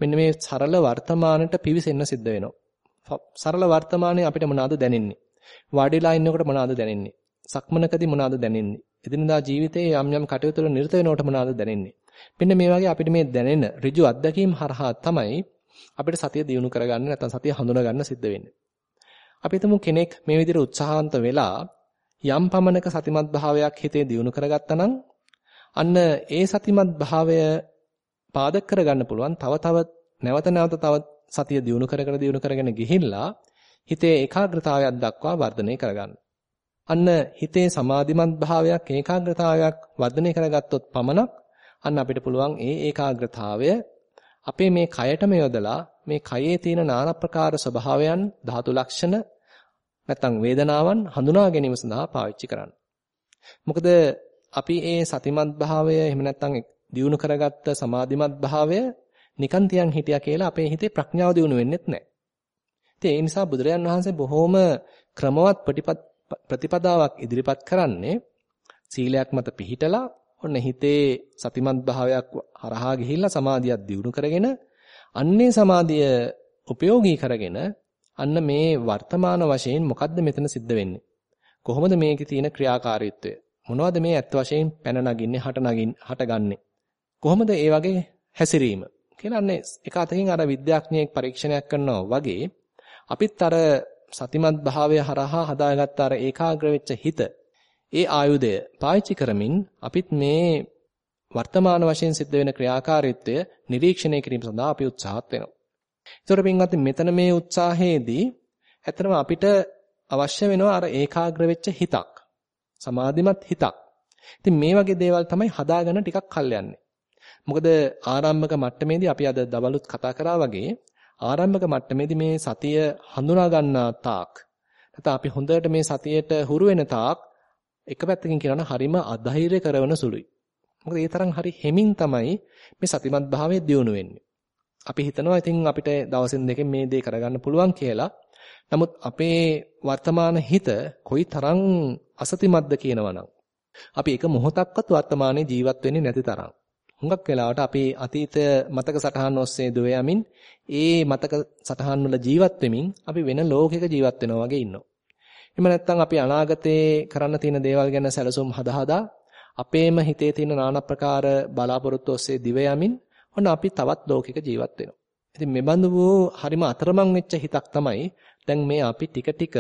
Speaker 1: මෙන්න මේ සරල වර්තමානට පිවිසෙන්න සිද්ධ වෙනවා. සරල වර්තමානයේ අපිට මොනවාද දැනෙන්නේ? වාඩිලා ඉන්නකොට මොනවාද දැනෙන්නේ? සක්මනකදී මොනවාද දැනෙන්නේ? එදිනදා ජීවිතයේ යම් යම් කටයුතු වල නිරත වෙනකොට මොනවාද දැනෙන්නේ? මෙන්න මේ වගේ අපිට මේ දැනෙන ඍජු අත්දැකීම් හරහා තමයි අපිට සතිය දියුණු කරගන්න නැත්නම් සතිය හඳුනා ගන්න සිද්ධ වෙන්නේ. අපි හිතමු කෙනෙක් මේ විදිහට උත්සාහවන්ත වෙලා යම් පමණක සතිමත් භාවයක් හිතේ දියුණු කරගත්තා නම් අන්න ඒ සතිමත් භාවය පාදක කරගන්න පුළුවන් තව තව නැවත නැවත තව සතිය දියුණු කර කර දියුණු කරගෙන ගිහිල්ලා හිතේ ඒකාග්‍රතාවයක් දක්වා වර්ධනය කරගන්න. අන්න හිතේ සමාධිමත් භාවයක් ඒකාග්‍රතාවයක් වර්ධනය කරගත්තොත් පමණක් අන්න අපිට පුළුවන් ඒ ඒකාග්‍රතාවය අපේ මේ කයටම යොදලා මේ කයේ තියෙන নানা ප්‍රකාර ස්වභාවයන් ධාතු ලක්ෂණ නැත්නම් වේදනාවන් හඳුනා ගැනීම සඳහා පාවිච්චි කරන්න. මොකද අපි ඒ සතිමත් භාවය එහෙම නැත්නම් දියුණු කරගත්ත සමාධිමත් භාවය නිකන් තියන් හිටියා කියලා අපේ හිතේ ප්‍රඥාව දියුණු වෙන්නේත් නැහැ. ඉතින් ඒ නිසා බුදුරජාන් වහන්සේ බොහොම ක්‍රමවත් ප්‍රතිපදාවක් ඉදිරිපත් කරන්නේ සීලයක් මත පිහිටලා ඔන්න හිතේ සතිමත් භාවයක් හරහා ගිහිල්ලා සමාධියක් දියුණු කරගෙන අන්නේ සමාධිය ප්‍රයෝගී කරගෙන අන්න මේ වර්තමාන වශයෙන් මොකද්ද මෙතන සිද්ධ වෙන්නේ? කොහොමද මේකේ තියෙන ක්‍රියාකාරීත්වය? මොනවද මේ ඇත්ත වශයෙන් පැන නගින්නේ හට නගින් හටගන්නේ? කොහොමද ඒ වගේ හැසිරීම? කියලා අන්නේ එක අතකින් අර විද්‍යාඥයෙක් පරීක්ෂණයක් කරනවා වගේ අපිත් අර සතිමත් භාවය හරහා හදාගත්ත අර ඒකාග්‍ර වෙච්ච හිත ඒ ආයුධය පාවිච්චි කරමින් අපිත් මේ වර්තමාන වශයෙන් සිද්ධ වෙන ක්‍රියාකාරීත්වය නිරීක්ෂණය කිරීම සඳහා අපි උත්සාහත් වෙනවා. ඒතකොට පින්වත්නි මෙතන මේ උත්සාහයේදී ඇත්තටම අපිට අවශ්‍ය වෙනවා අර ඒකාග්‍ර වෙච්ච හිතක්. සමාධිමත් හිතක්. ඉතින් මේ වගේ දේවල් තමයි හදාගන්න ටිකක් කල් යන්නේ. මොකද ආරම්භක මට්ටමේදී අපි අද දවලුත් කතා කරා වගේ ආරම්භක මට්ටමේදී මේ සතිය හඳුනා ගන්නා තාක් නැත්නම් අපි හොඳට මේ සතියට හුරු වෙන තාක් එක පැත්තකින් කියනවා නම් හරිම අධෛර්ය කරන සුළුයි. මොකද ඒ තරම් හරි හෙමින් තමයි මේ සතිමත් භාවයේ දියුණු වෙන්නේ. අපි හිතනවා ඉතින් අපිට දවසින් දෙකෙන් මේ දේ කරගන්න පුළුවන් කියලා. නමුත් අපේ වර්තමාන හිත කොයි තරම් අසතිමත්ද කියනවනම් අපි එක මොහොතක්වත් වර්තමානයේ ජීවත් වෙන්නේ නැති තරම්. හුඟක් වෙලාවට අපි අතීත මතක සටහන් ඔස්සේ දුව යමින් ඒ මතක සටහන් වල ජීවත් වෙමින් අපි වෙන ලෝකයක ජීවත් වෙනවා වගේ ඉන්නවා. එහෙම නැත්නම් අපි අනාගතේ කරන්න තියෙන දේවල් ගැන සැලසුම් හදා අපේම හිතේ තියෙන নানা ප්‍රකාර බලාපොරොත්තු ඔස්සේ දිව යමින් ඔන්න අපි තවත් ලෝකයක ජීවත් වෙනවා. ඉතින් මෙබඳු වූ හරිම අතරමං වෙච්ච හිතක් තමයි දැන් මේ අපි ටික ටික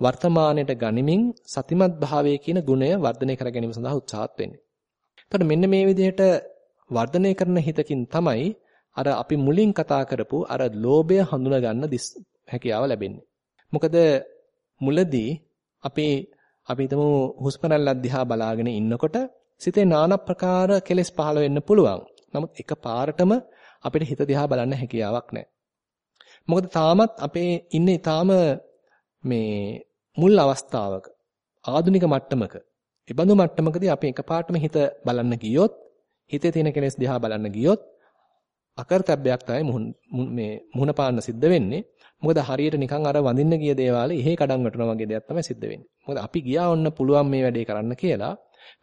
Speaker 1: වර්තමානයට ගනිමින් සතිමත් භාවයේ කියන ගුණය වර්ධනය කර ගැනීම සඳහා උත්සාහත් වෙන්නේ. එතකොට මෙන්න මේ විදිහට වර්ධනය කරන හිතකින් තමයි අර අපි මුලින් කතා කරපු අර ලෝභය හඳුනා ගන්න හැකියාව ලැබෙන්නේ. මොකද මුලදී අපේ අපි හිතමු හුස්ම රැල්ලක් දිහා බලාගෙන ඉන්නකොට සිතේ নানা ප්‍රකාර කෙලෙස් පහළ වෙන්න පුළුවන්. නමුත් එක පාරටම අපිට හිත දිහා බලන්න හැකියාවක් නැහැ. මොකද තාමත් අපේ ඉන්නේ තාම මේ මුල් අවස්ථාවක ආධුනික මට්ටමක. ඒ බඳු මට්ටමකදී අපි එකපාරටම හිත බලන්න ගියොත් හිතේ තියෙන කෙලෙස් දිහා බලන්න ගියොත් අකරතැබ්බයක් තමයි මේ මුහුණ පාන්න සිද්ධ වෙන්නේ. මොකද හරියට නිකන් අර වඳින්න ගිය දේවාලේ එහෙ කඩන් වැටෙනවා වගේ දෙයක් තමයි සිද්ධ වෙන්නේ. මොකද අපි ගියා ඔන්න පුළුවන් මේ වැඩේ කරන්න කියලා.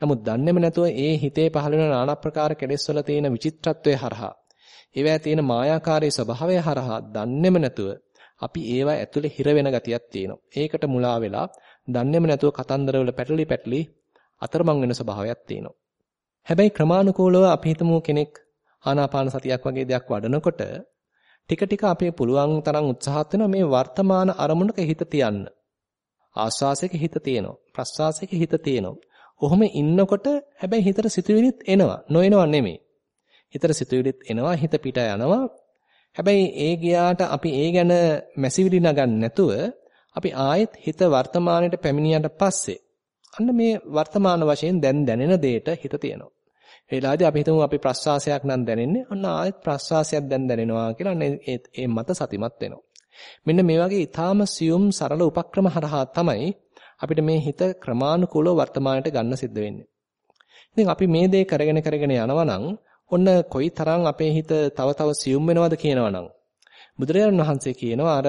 Speaker 1: නමුත් දන්නේම නැතුව ඒ හිතේ පහළ වෙන নানা ප්‍රකාර කෙලෙස් වල තියෙන විචිත්‍රත්වය හරහා ඒවැය තියෙන මායාකාරී ස්වභාවය හරහා දන්නේම නැතුව අපි ඒවා ඇතුලේ හිර වෙන ගතියක් තියෙනවා. ඒකට මුලා වෙලා දන්නේම නැතුව කතන්දරවල පැටලි පැටලි අතරමං වෙන ස්වභාවයක් තියෙනවා. හැබැයි ක්‍රමානුකූලව අපි හිතමු කෙනෙක් ආනාපාන සතියක් වගේ දෙයක් වඩනකොට ටික ටික අපේ පුළුවන් තරම් උත්සාහත් වෙනවා මේ වර්තමාන අරමුණක හිත තියන්න. ආස්වාසයක හිත තියෙනවා. ප්‍රස්වාසයක හිත තියෙනවා. ඔහොම ඉන්නකොට හැබැයි හිතට සිතුවිලිත් එනවා. නොඑනව නෙමෙයි. හිතට සිතුවිලිත් එනවා. හිත පිට යනවා. හැබැයි ඒ ගියාට අපි ඒ ගැන මැසිවිලි නගන්න නැතුව අපි ආයෙත් හිත වර්තමානයට පැමිණියට පස්සේ අන්න මේ වර්තමාන වශයෙන් දැන් දැනෙන දෙයට හිත තියෙනවා. ඒලාදී අපි හිතමු අපි ප්‍රස්වාසයක් නම් දැනෙන්නේ අන්න ආයෙත් ප්‍රස්වාසයක් දැන් දැනෙනවා කියලා අන්න ඒ මත සතිමත් වෙනවා. මෙන්න මේ වගේ ඊටාම සියුම් සරල උපක්‍රම හරහා තමයි අපිට මේ හිත ක්‍රමානුකූලව වර්තමානයට ගන්න සිද්ධ වෙන්නේ. ඉතින් අපි මේ දේ කරගෙන කරගෙන යනවා නම් ඔන්න කොයි තරම් අපේ හිත තව තව සියුම් වෙනවද කියනවනම් බුදුරජාණන් වහන්සේ කියනවා අර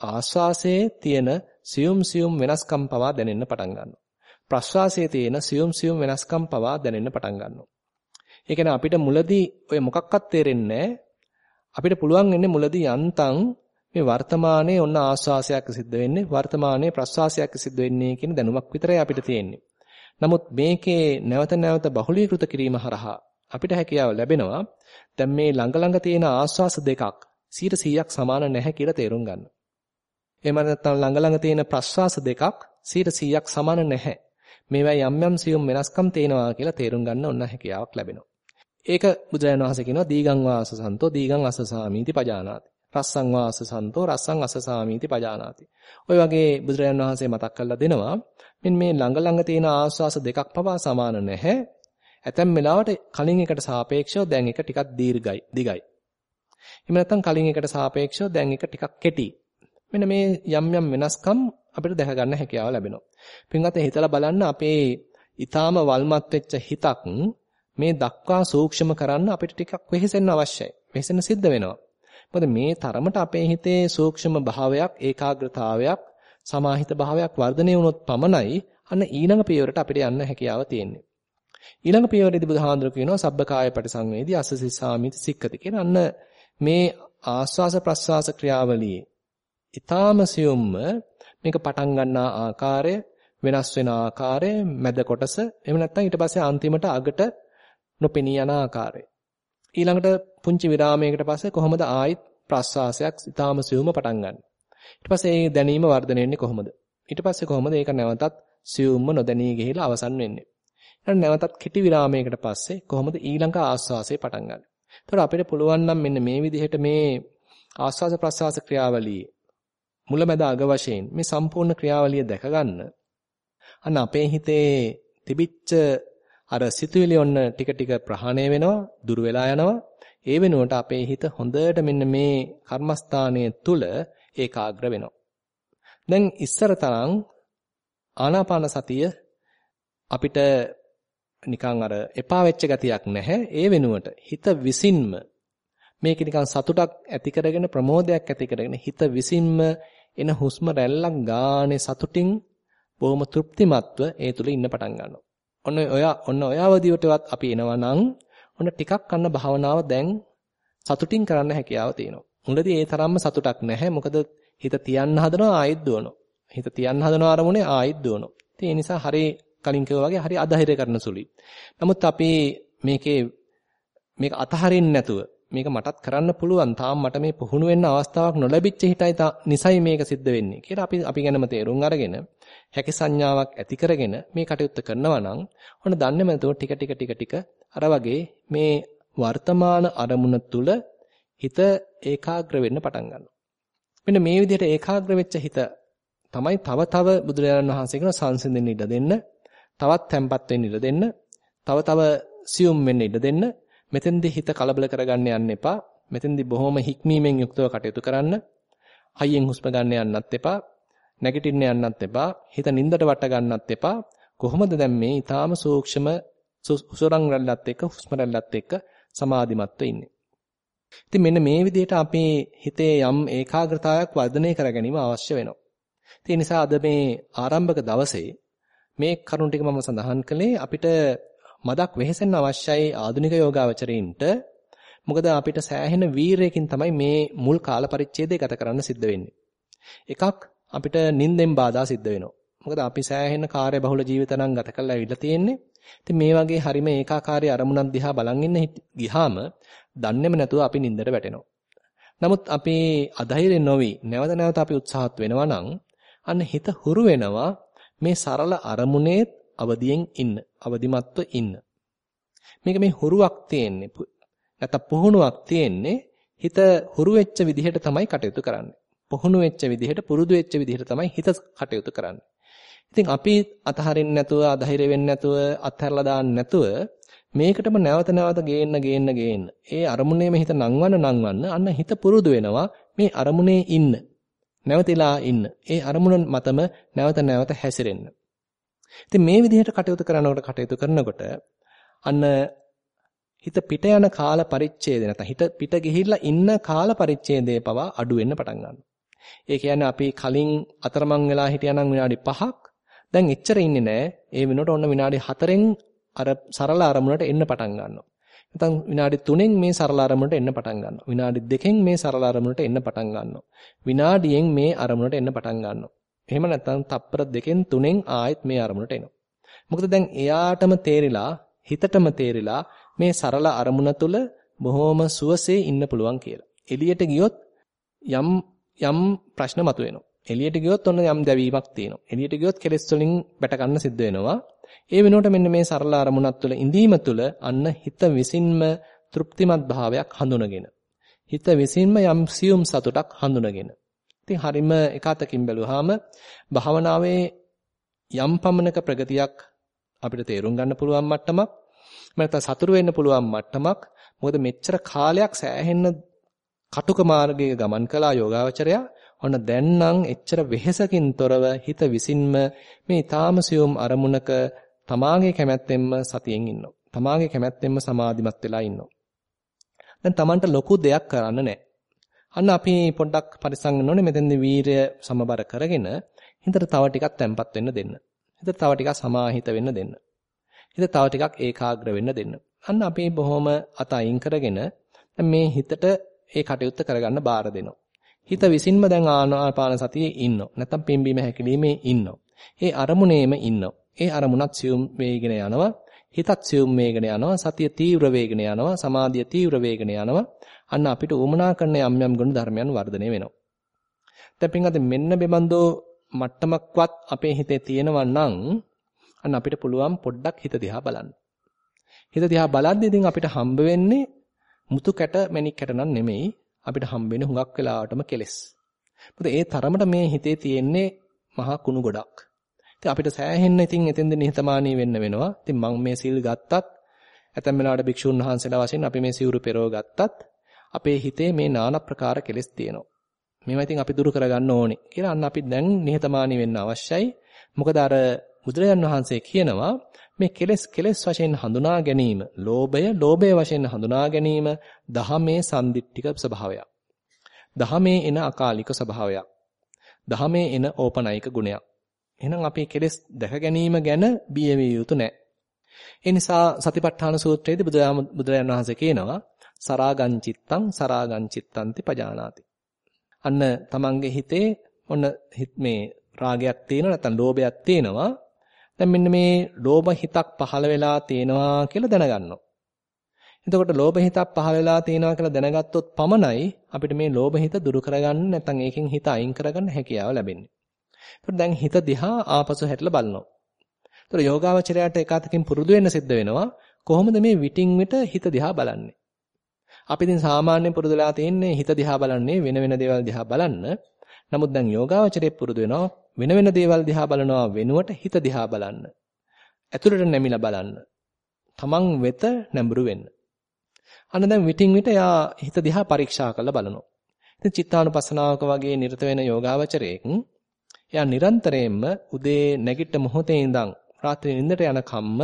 Speaker 1: ආස්වාසයේ තියෙන සියුම් සියුම් වෙනස්කම් පවා දැනෙන්න පටන් ගන්නවා. ප්‍රස්වාසයේ තියෙන සියුම් සියුම් වෙනස්කම් පවා දැනෙන්න පටන් ගන්නවා. ඒ කියන්නේ අපිට මුලදී ඔය මොකක්වත් තේරෙන්නේ අපිට පුළුවන් වෙන්නේ මුලදී යන්තම් මේ වර්තමානයේ ඔන්න ආස්වාසයක් සිද්ධ වෙන්නේ වර්තමානයේ ප්‍රස්වාසයක් සිද්ධ වෙන්නේ කියන දැනුමක් විතරයි අපිට තියෙන්නේ. නමුත් මේකේ නැවත නැවත බහුලීකృత කිරීම හරහා අපිට හැකියාව ලැබෙනවා දැන් මේ ළඟ ළඟ තියෙන ආස්වාස දෙකක් 100ක් සමාන නැහැ කියලා තේරුම් ගන්න. එහෙම නැත්නම් ළඟ ළඟ තියෙන ප්‍රස්වාස දෙකක් 100ක් සමාන නැහැ. මේවා යම් යම් සියුම් වෙනස්කම් තේනවා කියලා තේරුම් ගන්න ඔන්න හැකියාවක් ලැබෙනවා. ඒක බුදුරජාණන් වහන්සේ කියනවා දීගං වාස සන්තෝ දීගං අසසාමීති පජානාති. රස්සං වාස සන්තෝ රස්සං අසසාමීති පජානාති. ඔය වගේ බුදුරජාණන් වහන්සේ මතක් කරලා දෙනවා මෙන්න මේ ළඟ ළඟ තියෙන ආස්වාස දෙකක් පවා සමාන නැහැ. ඇතැම් වෙලාවට කලින් එකට සාපේක්ෂව දැන් එක ටිකක් දීර්ඝයි, දිගයි. එහෙම නැත්නම් කලින් එකට සාපේක්ෂව දැන් එක ටිකක් කෙටි. මෙන්න මේ යම් යම් වෙනස්කම් අපිට දැක ගන්න හැකියාව ලැබෙනවා. පින්වත් හිතලා බලන්න අපේ ඊටාම වල්මත් වෙච්ච හිතක් මේ දක්වා සූක්ෂම කරන්න අපිට ටිකක් වෙහෙසෙන්න අවශ්‍යයි. වෙහෙසෙන්න සිද්ධ වෙනවා. මොකද මේ තරමට අපේ හිතේ සූක්ෂම භාවයක්, ඒකාග්‍රතාවයක්, සමාහිත භාවයක් වර්ධනය වුණොත් පමණයි අන්න ඊළඟ පියවරට අපිට යන්න හැකියාව තියෙන්නේ. ඊළඟ පියවරේදී බුදුහාඳුර කියනවා සබ්බකාය පරිසංවේදී අසසිස්සාමිති සික්කති කියන අන්න මේ ආස්වාස ප්‍රස්වාස ක්‍රියාවලියේ ඊ타ම සියුම්ම මේක පටන් ගන්නා ආකාරය වෙනස් වෙන ආකාරය මැද කොටස එහෙම නැත්නම් ඊට පස්සේ අන්තිමට අගට නොපෙනී යන ආකාරය ඊළඟට පුංචි විරාමයකට පස්සේ කොහොමද ආයිත් ප්‍රස්වාසයක් ඊ타ම සියුම්ම පටන් ගන්න. ඊට පස්සේ ඒ දැනීම වර්ධනය වෙන්නේ කොහොමද? ඊට පස්සේ කොහොමද ඒක නැවතත් සියුම්ම නොදැනී ගිහිලා අවසන් වෙන්නේ? ඊට නැවතත් කෙටි විරාමයකට පස්සේ කොහොමද ඊළඟ ආස්වාසය පටන් ගන්න? එතකොට අපිට පුළුවන් නම් මෙන්න මේ විදිහට මේ ආස්වාස ප්‍රස්වාස ක්‍රියාවලියේ මුලැමැද අග වශයෙන් මේ සම්පූර්ණ ක්‍රියාවලිය දැක ගන්න. අන්න අපේ හිතේ තිබිච්ච අර සිතුවිලි ඔන්න ටික ටික ප්‍රහාණය වෙනවා, දුර වෙලා යනවා. ඒ වෙනුවට අපේ හිත හොඳට මෙන්න මේ කර්මස්ථානයේ තුල ඒකාග්‍ර වෙනවා. දැන් ඉස්සර තරම් ආනාපාන සතිය අපිට නිකන් අර එපා වෙච්ච ගතියක් නැහැ. ඒ වෙනුවට හිත විසින්ම මේක නිකන් සතුටක් ඇති කරගෙන ප්‍රමෝදයක් ඇති කරගෙන හිත විසින්ම එන හුස්ම රැල්ලක් ගානේ සතුටින් බොහොම තෘප්තිමත්ව ඒ තුල ඉන්න පටන් ගන්නවා. ඔන්න ඔය ඔන්න ඔය අවදියටවත් අපි එනවා නම් ඔන්න ටිකක් අන්න භාවනාව දැන් සතුටින් කරන්න හැකියාව තියෙනවා. මුලදී ඒ තරම්ම සතුටක් නැහැ. මොකද හිත තියන්න හදනවා ආයෙත් දුවනවා. හිත තියන්න හදන අරමුණේ ආයෙත් දුවනවා. ඒ නිසා හරි කලින් කිව්වා වගේ හරි අධෛර්ය කරන සුළුයි. නමුත් අපි මේකේ මේක අතහරින්න නැතුව මේක මටත් කරන්න පුළුවන්. තාම මට මේ පුහුණු වෙන්න අවස්ථාවක් නොලැබිච්ච හිතයි නිසයි මේක සිද්ධ වෙන්නේ කියලා අපි අපි ගැනම තේරුම් අරගෙන හැකි සංඥාවක් ඇති කරගෙන මේ කටයුත්ත කරනවා නම් ඔන්න දන්නේම නැතුව ටික ටික ටික ටික අර වගේ මේ වර්තමාන අරමුණ තුල හිත ඒකාග්‍ර වෙන්න පටන් ගන්නවා. මෙන්න මේ විදිහට ඒකාග්‍ර වෙච්ච හිත තමයි තව තව බුදුරජාණන් වහන්සේ කියන සංසිඳෙන්න ඉඩ දෙන්න, තවත් තැම්පත් වෙන්න ඉඩ දෙන්න, තව තව සියුම් වෙන්න ඉඩ දෙන්න, මෙතෙන්දී හිත කලබල කරගන්න යන්න එපා. මෙතෙන්දී බොහොම හික්මීමෙන් යුක්තව කටයුතු කරන්න. හයියෙන් හුස්ම ගන්න යන්නත් එපා. නැගිටින්න යන්නත් එපා. හිත නින්දට වට ගන්නත් එපා. කොහොමද දැන් මේ ඊටාම සූක්ෂම සුසරං රැල්ලත් එක්ක හුස්ම රැල්ලත් එක්ක සමාධිමත්ව ඉන්නේ. ඉතින් මෙන්න මේ විදිහට අපේ හිතේ යම් ඒකාග්‍රතාවයක් වර්ධනය කර ගැනීම අවශ්‍ය වෙනවා. ඒ නිසා අද මේ ආරම්භක දවසේ මේ කරුණ ටික මම සඳහන් කළේ අපිට මදක් වෙහෙසෙන්න අවශ්‍යයි ආධුනික යෝගාවචරයින්ට. මොකද අපිට සෑහෙන වීරයකින් තමයි මේ මුල් කාල පරිච්ඡේදය ගත කරන්න සිද්ධ වෙන්නේ. එකක් අපිට නිින්දෙන් බාධා සිද්ධ වෙනවා. මොකද අපි සෑහෙන කාර්යබහුල ජීවිත නම් ගත කරලා ඉවිල්ලා තියෙන්නේ. ඉතින් මේ වගේ හරිම ඒකාකාරී අරමුණක් දිහා බලන් ඉන්න ගියාම දන්නේම නැතුව අපි නිින්දට වැටෙනවා. නමුත් අපි අධෛර්ය නොවි නැවත නැවත අපි උත්සාහත් වෙනවා නම් අන්න හිත හුරු වෙනවා මේ සරල අරමුණේ අවදියෙන් ඉන්න, අවදිමත්ව ඉන්න. මේක මේ හුරුවක් තියෙන්නේ. නැත්නම් පුහුණුවක් තියෙන්නේ හිත හුරු වෙච්ච විදිහට තමයි කටයුතු කරන්නේ. පුහුණු වෙච්ච විදිහට, පුරුදු වෙච්ච විදිහට තමයි හිත කටයුතු කරන්නේ. ඉතින් අපි අතහරින්න නැතුව, අධෛර්ය වෙන්න නැතුව, අත්හැරලා දාන්න නැතුව මේකටම නැවත නැවත ගේන්න ගේන්න ගේන්න. ඒ අරමුණේම හිත නංවන්න නංවන්න අන්න හිත පුරුදු වෙනවා මේ අරමුණේ ඉන්න. නැවතිලා ඉන්න. ඒ අරමුණ මතම නැවත නැවත හැසිරෙන්න. ඉතින් මේ විදිහට කටයුතු කරනකොට කටයුතු කරනකොට අන්න හිත පිට යන කාල පරිච්ඡේදය නැත්නම් හිත පිට ගිහිල්ලා ඉන්න කාල පරිච්ඡේදය පවා අඩු වෙන්න පටන් ගන්නවා. ඒ කියන්නේ අපි කලින් අතරමං වෙලා හිටියානම් විනාඩි 5ක් දැන් එච්චර ඉන්නේ නැහැ. ඒ වෙනකොට ඔන්න විනාඩි 4න් අර සරල අරමුණට එන්න පටන් ගන්නවා. නැත්නම් විනාඩි 3න් මේ සරල අරමුණට එන්න පටන් ගන්නවා. විනාඩි 2න් මේ සරල අරමුණට එන්න පටන් ගන්නවා. විනාඩියෙන් මේ අරමුණට එන්න පටන් ගන්නවා. එහෙම නැත්නම් තප්පර 2න් 3න් ආයෙත් මේ අරමුණට එනවා. මොකද දැන් එයාටම තේරිලා හිතටම තේරිලා මේ සරල අරමුණ තුළ බොහොම සුවසේ ඉන්න පුළුවන් කියලා. එළියට ගියොත් යම් යම් ප්‍රශ්න මතුවෙනවා. එළියට ගියොත් ඔන්න යම් දැවීමක් තියෙනවා. එළියට ගියොත් කෙලෙස් වලින් බැට ගන්න සිද්ධ වෙනවා. ඒ වෙනුවට මෙන්න මේ සරල අරමුණක් තුළ ඉඳීම තුළ අන්න හිත විසින්ම තෘප්තිමත් භාවයක් හඳුනගෙන හිත විසින්ම යම් සියුම් සතුටක් හඳුනගෙන ඉතින් හරිම එකතකින් බැලුවාම භාවනාවේ යම් පමණක ප්‍රගතියක් අපිට තේරුම් ගන්න පුළුවන් මට්ටමක් නැත්නම් සතුරු වෙන්න පුළුවන් මට්ටමක් මොකද මෙච්චර කාලයක් සෑහෙන්න කටුක මාර්ගයේ ගමන් කළා යෝගාවචරයා ඔන්න දැන් නම් එච්චර වෙහෙසකින් තොරව හිත විසින්ම මේ ඊ타ම සියුම් අරමුණක තමාගේ කැමැත්තෙන්ම සතියෙන් ඉන්නවා. තමාගේ කැමැත්තෙන්ම සමාධිමත් වෙලා ඉන්නවා. දැන් Tamanට ලොකු දෙයක් කරන්න නැහැ. අන්න අපි පොඩ්ඩක් පරිසං වෙන්න ඕනේ මෙතෙන්දී වීරය සමබර කරගෙන හිතට තව ටිකක් තැම්පත් වෙන්න දෙන්න. හිතට තව ටිකක් සමාහිත වෙන්න දෙන්න. හිත තව ටිකක් ඒකාග්‍ර වෙන්න දෙන්න. අන්න අපි බොහොම අත අයින් කරගෙන මේ හිතට ඒ කටයුත්ත කරගන්න බාර දෙනවා. හිත විසින්ම දැන් ආනාපාන සතියේ ඉන්නෝ. නැත්තම් පිම්බීම හැකිලීමේ ඉන්නෝ. ඒ අරමුණේම ඉන්නෝ. ඒ අරමුණත් සියුම් වේගෙන යනවා. හිතත් සියුම් වේගෙන යනවා. සතිය තීව්‍ර වේගෙන යනවා. සමාධිය තීව්‍ර වේගෙන යනවා. අන්න අපිට උමනා කරන යම් යම් ගුණ ධර්මයන් වර්ධනය වෙනවා. දැන් පින්වත්නි මෙන්න බෙබඳෝ මට්ටමක්වත් අපේ හිතේ තියෙනවා නම් අන්න අපිට පුළුවන් පොඩ්ඩක් හිත දිහා බලන්න. හිත දිහා බලද්දී ඉතින් අපිට හම්බ වෙන්නේ මුතු කැට මැණික් කැට නම් නෙමෙයි අපිට හම්බෙන්නේ හුඟක් වෙලාවටම කෙලෙස්. මොකද ඒ තරමට මේ හිතේ තියෙන්නේ මහා කුණු ගොඩක්. ඉතින් අපිට සෑහෙන්න ඉතින් එතෙන්ද නිහතමානී වෙන්න වෙනවා. ඉතින් මම මේ සිල් ගත්තත් ඇතැම් වෙලාවට භික්ෂුන් වහන්සේලා වශයෙන් අපි මේ සිවුරු පෙරව ගත්තත් අපේ හිතේ මේ নানা ප්‍රකාර කෙලෙස් තියෙනවා. මේවා ඉතින් අපි දුරු කරගන්න ඕනේ කියලා අන්න අපි දැන් නිහතමානී වෙන්න අවශ්‍යයි. මොකද අර බුදුරජාන් වහන්සේ කියනවා මේ කෙලෙස් කෙලෙස් වශයෙන් හඳුනා ගැනීම, ලෝභය ලෝභය වශයෙන් හඳුනා ගැනීම දහමේ සම්දිට්ඨික ස්වභාවයක්. දහමේ එන අකාලික ස්වභාවයක්. දහමේ එන ඕපනයික ගුණයක්. එහෙනම් අපි කෙලෙස් දැක ගැනීම ගැන බිය විය යුතු නැහැ. ඒ නිසා සතිපට්ඨාන සූත්‍රයේදී බුදුරජාණන් වහන්සේ කියනවා සරාගං චිත්තං සරාගං චිත්තන්ති පජානාති. අන්න තමන්ගේ හිතේ ඔන්න මේ රාගයක් තියෙනවා නැත්නම් ලෝභයක් තියෙනවා දැන් මෙන්න මේ ලෝභ හිතක් පහළ වෙලා තියෙනවා කියලා දැනගන්නවා. එතකොට ලෝභ හිතක් පහළ වෙලා තියෙනවා කියලා දැනගත්තොත් පමණයි අපිට මේ ලෝභ හිත දුරු කරගන්න නැත්නම් ඒකෙන් හිත අයින් කරගන්න හැකියාව ලැබෙන්නේ. එතකොට දැන් හිත දිහා ආපසු හැරිලා බලනවා. එතකොට යෝගාවචරයට එකතකින් පුරුදු වෙන්න සිද්ධ වෙනවා කොහොමද මේ විටින් විට හිත දිහා බලන්නේ. අපි ඉතින් සාමාන්‍යයෙන් පුරුදු වෙලා තියෙන්නේ හිත දිහා බලන්නේ වෙන වෙන දේවල් දිහා බලන්න. නමුත් දැන් යෝගාවචරයේ පුරුදු වෙනවා වෙන වෙන දේවල් දිහා බලනවා වෙනුවට හිත දිහා බලන්න. ඇතුළට නැමිලා බලන්න. තමන් වෙත නැඹුරු වෙන්න. අන්න දැන් විටින් විට යා හිත දිහා පරීක්ෂා කරලා බලනවා. ඉතින් චිත්තානුපස්සනාවක වගේ නිරත වෙන යෝගාවචරයෙක් එයා නිරන්තරයෙන්ම උදේ නැගිට මොහොතේ ඉඳන් රාත්‍රී නිින්දට යන කම්ම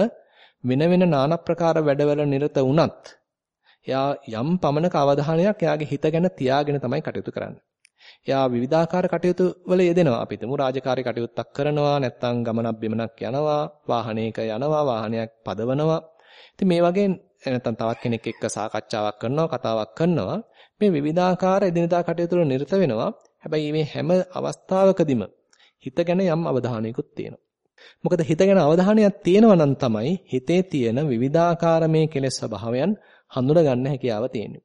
Speaker 1: වෙන වෙන নানা ප්‍රකාර වැඩවල නිරත වුණත් එයා යම් පමණක අවධානයක් එයාගේ හිත ගැන තියාගෙන තමයි කටයුතු කරන්නේ. එයා විවිධාකාර කටයුතු වල යෙදෙනවා. අපි හිතමු රාජකාරී කටයුත්තක් කරනවා, නැත්නම් ගමනක් බිමනක් යනවා, වාහනයක යනවා, වාහනයක් පදවනවා. ඉතින් මේ වගේ නැත්නම් තවත් කෙනෙක් එක්ක සාකච්ඡාවක් කරනවා, කතාවක් කරනවා. මේ විවිධාකාර එදිනදා කටයුතු වල නිරත වෙනවා. හැබැයි මේ හැම අවස්ථාවකදීම හිත ගැන යම් අවධානයකුත් තියෙනවා. මොකද හිත ගැන අවධානයක් තියෙනවා නම් තමයි හිතේ තියෙන විවිධාකාර මේ කෙලෙස් ස්වභාවයන් හඳුනා ගන්න හැකියාව තියෙන්නේ.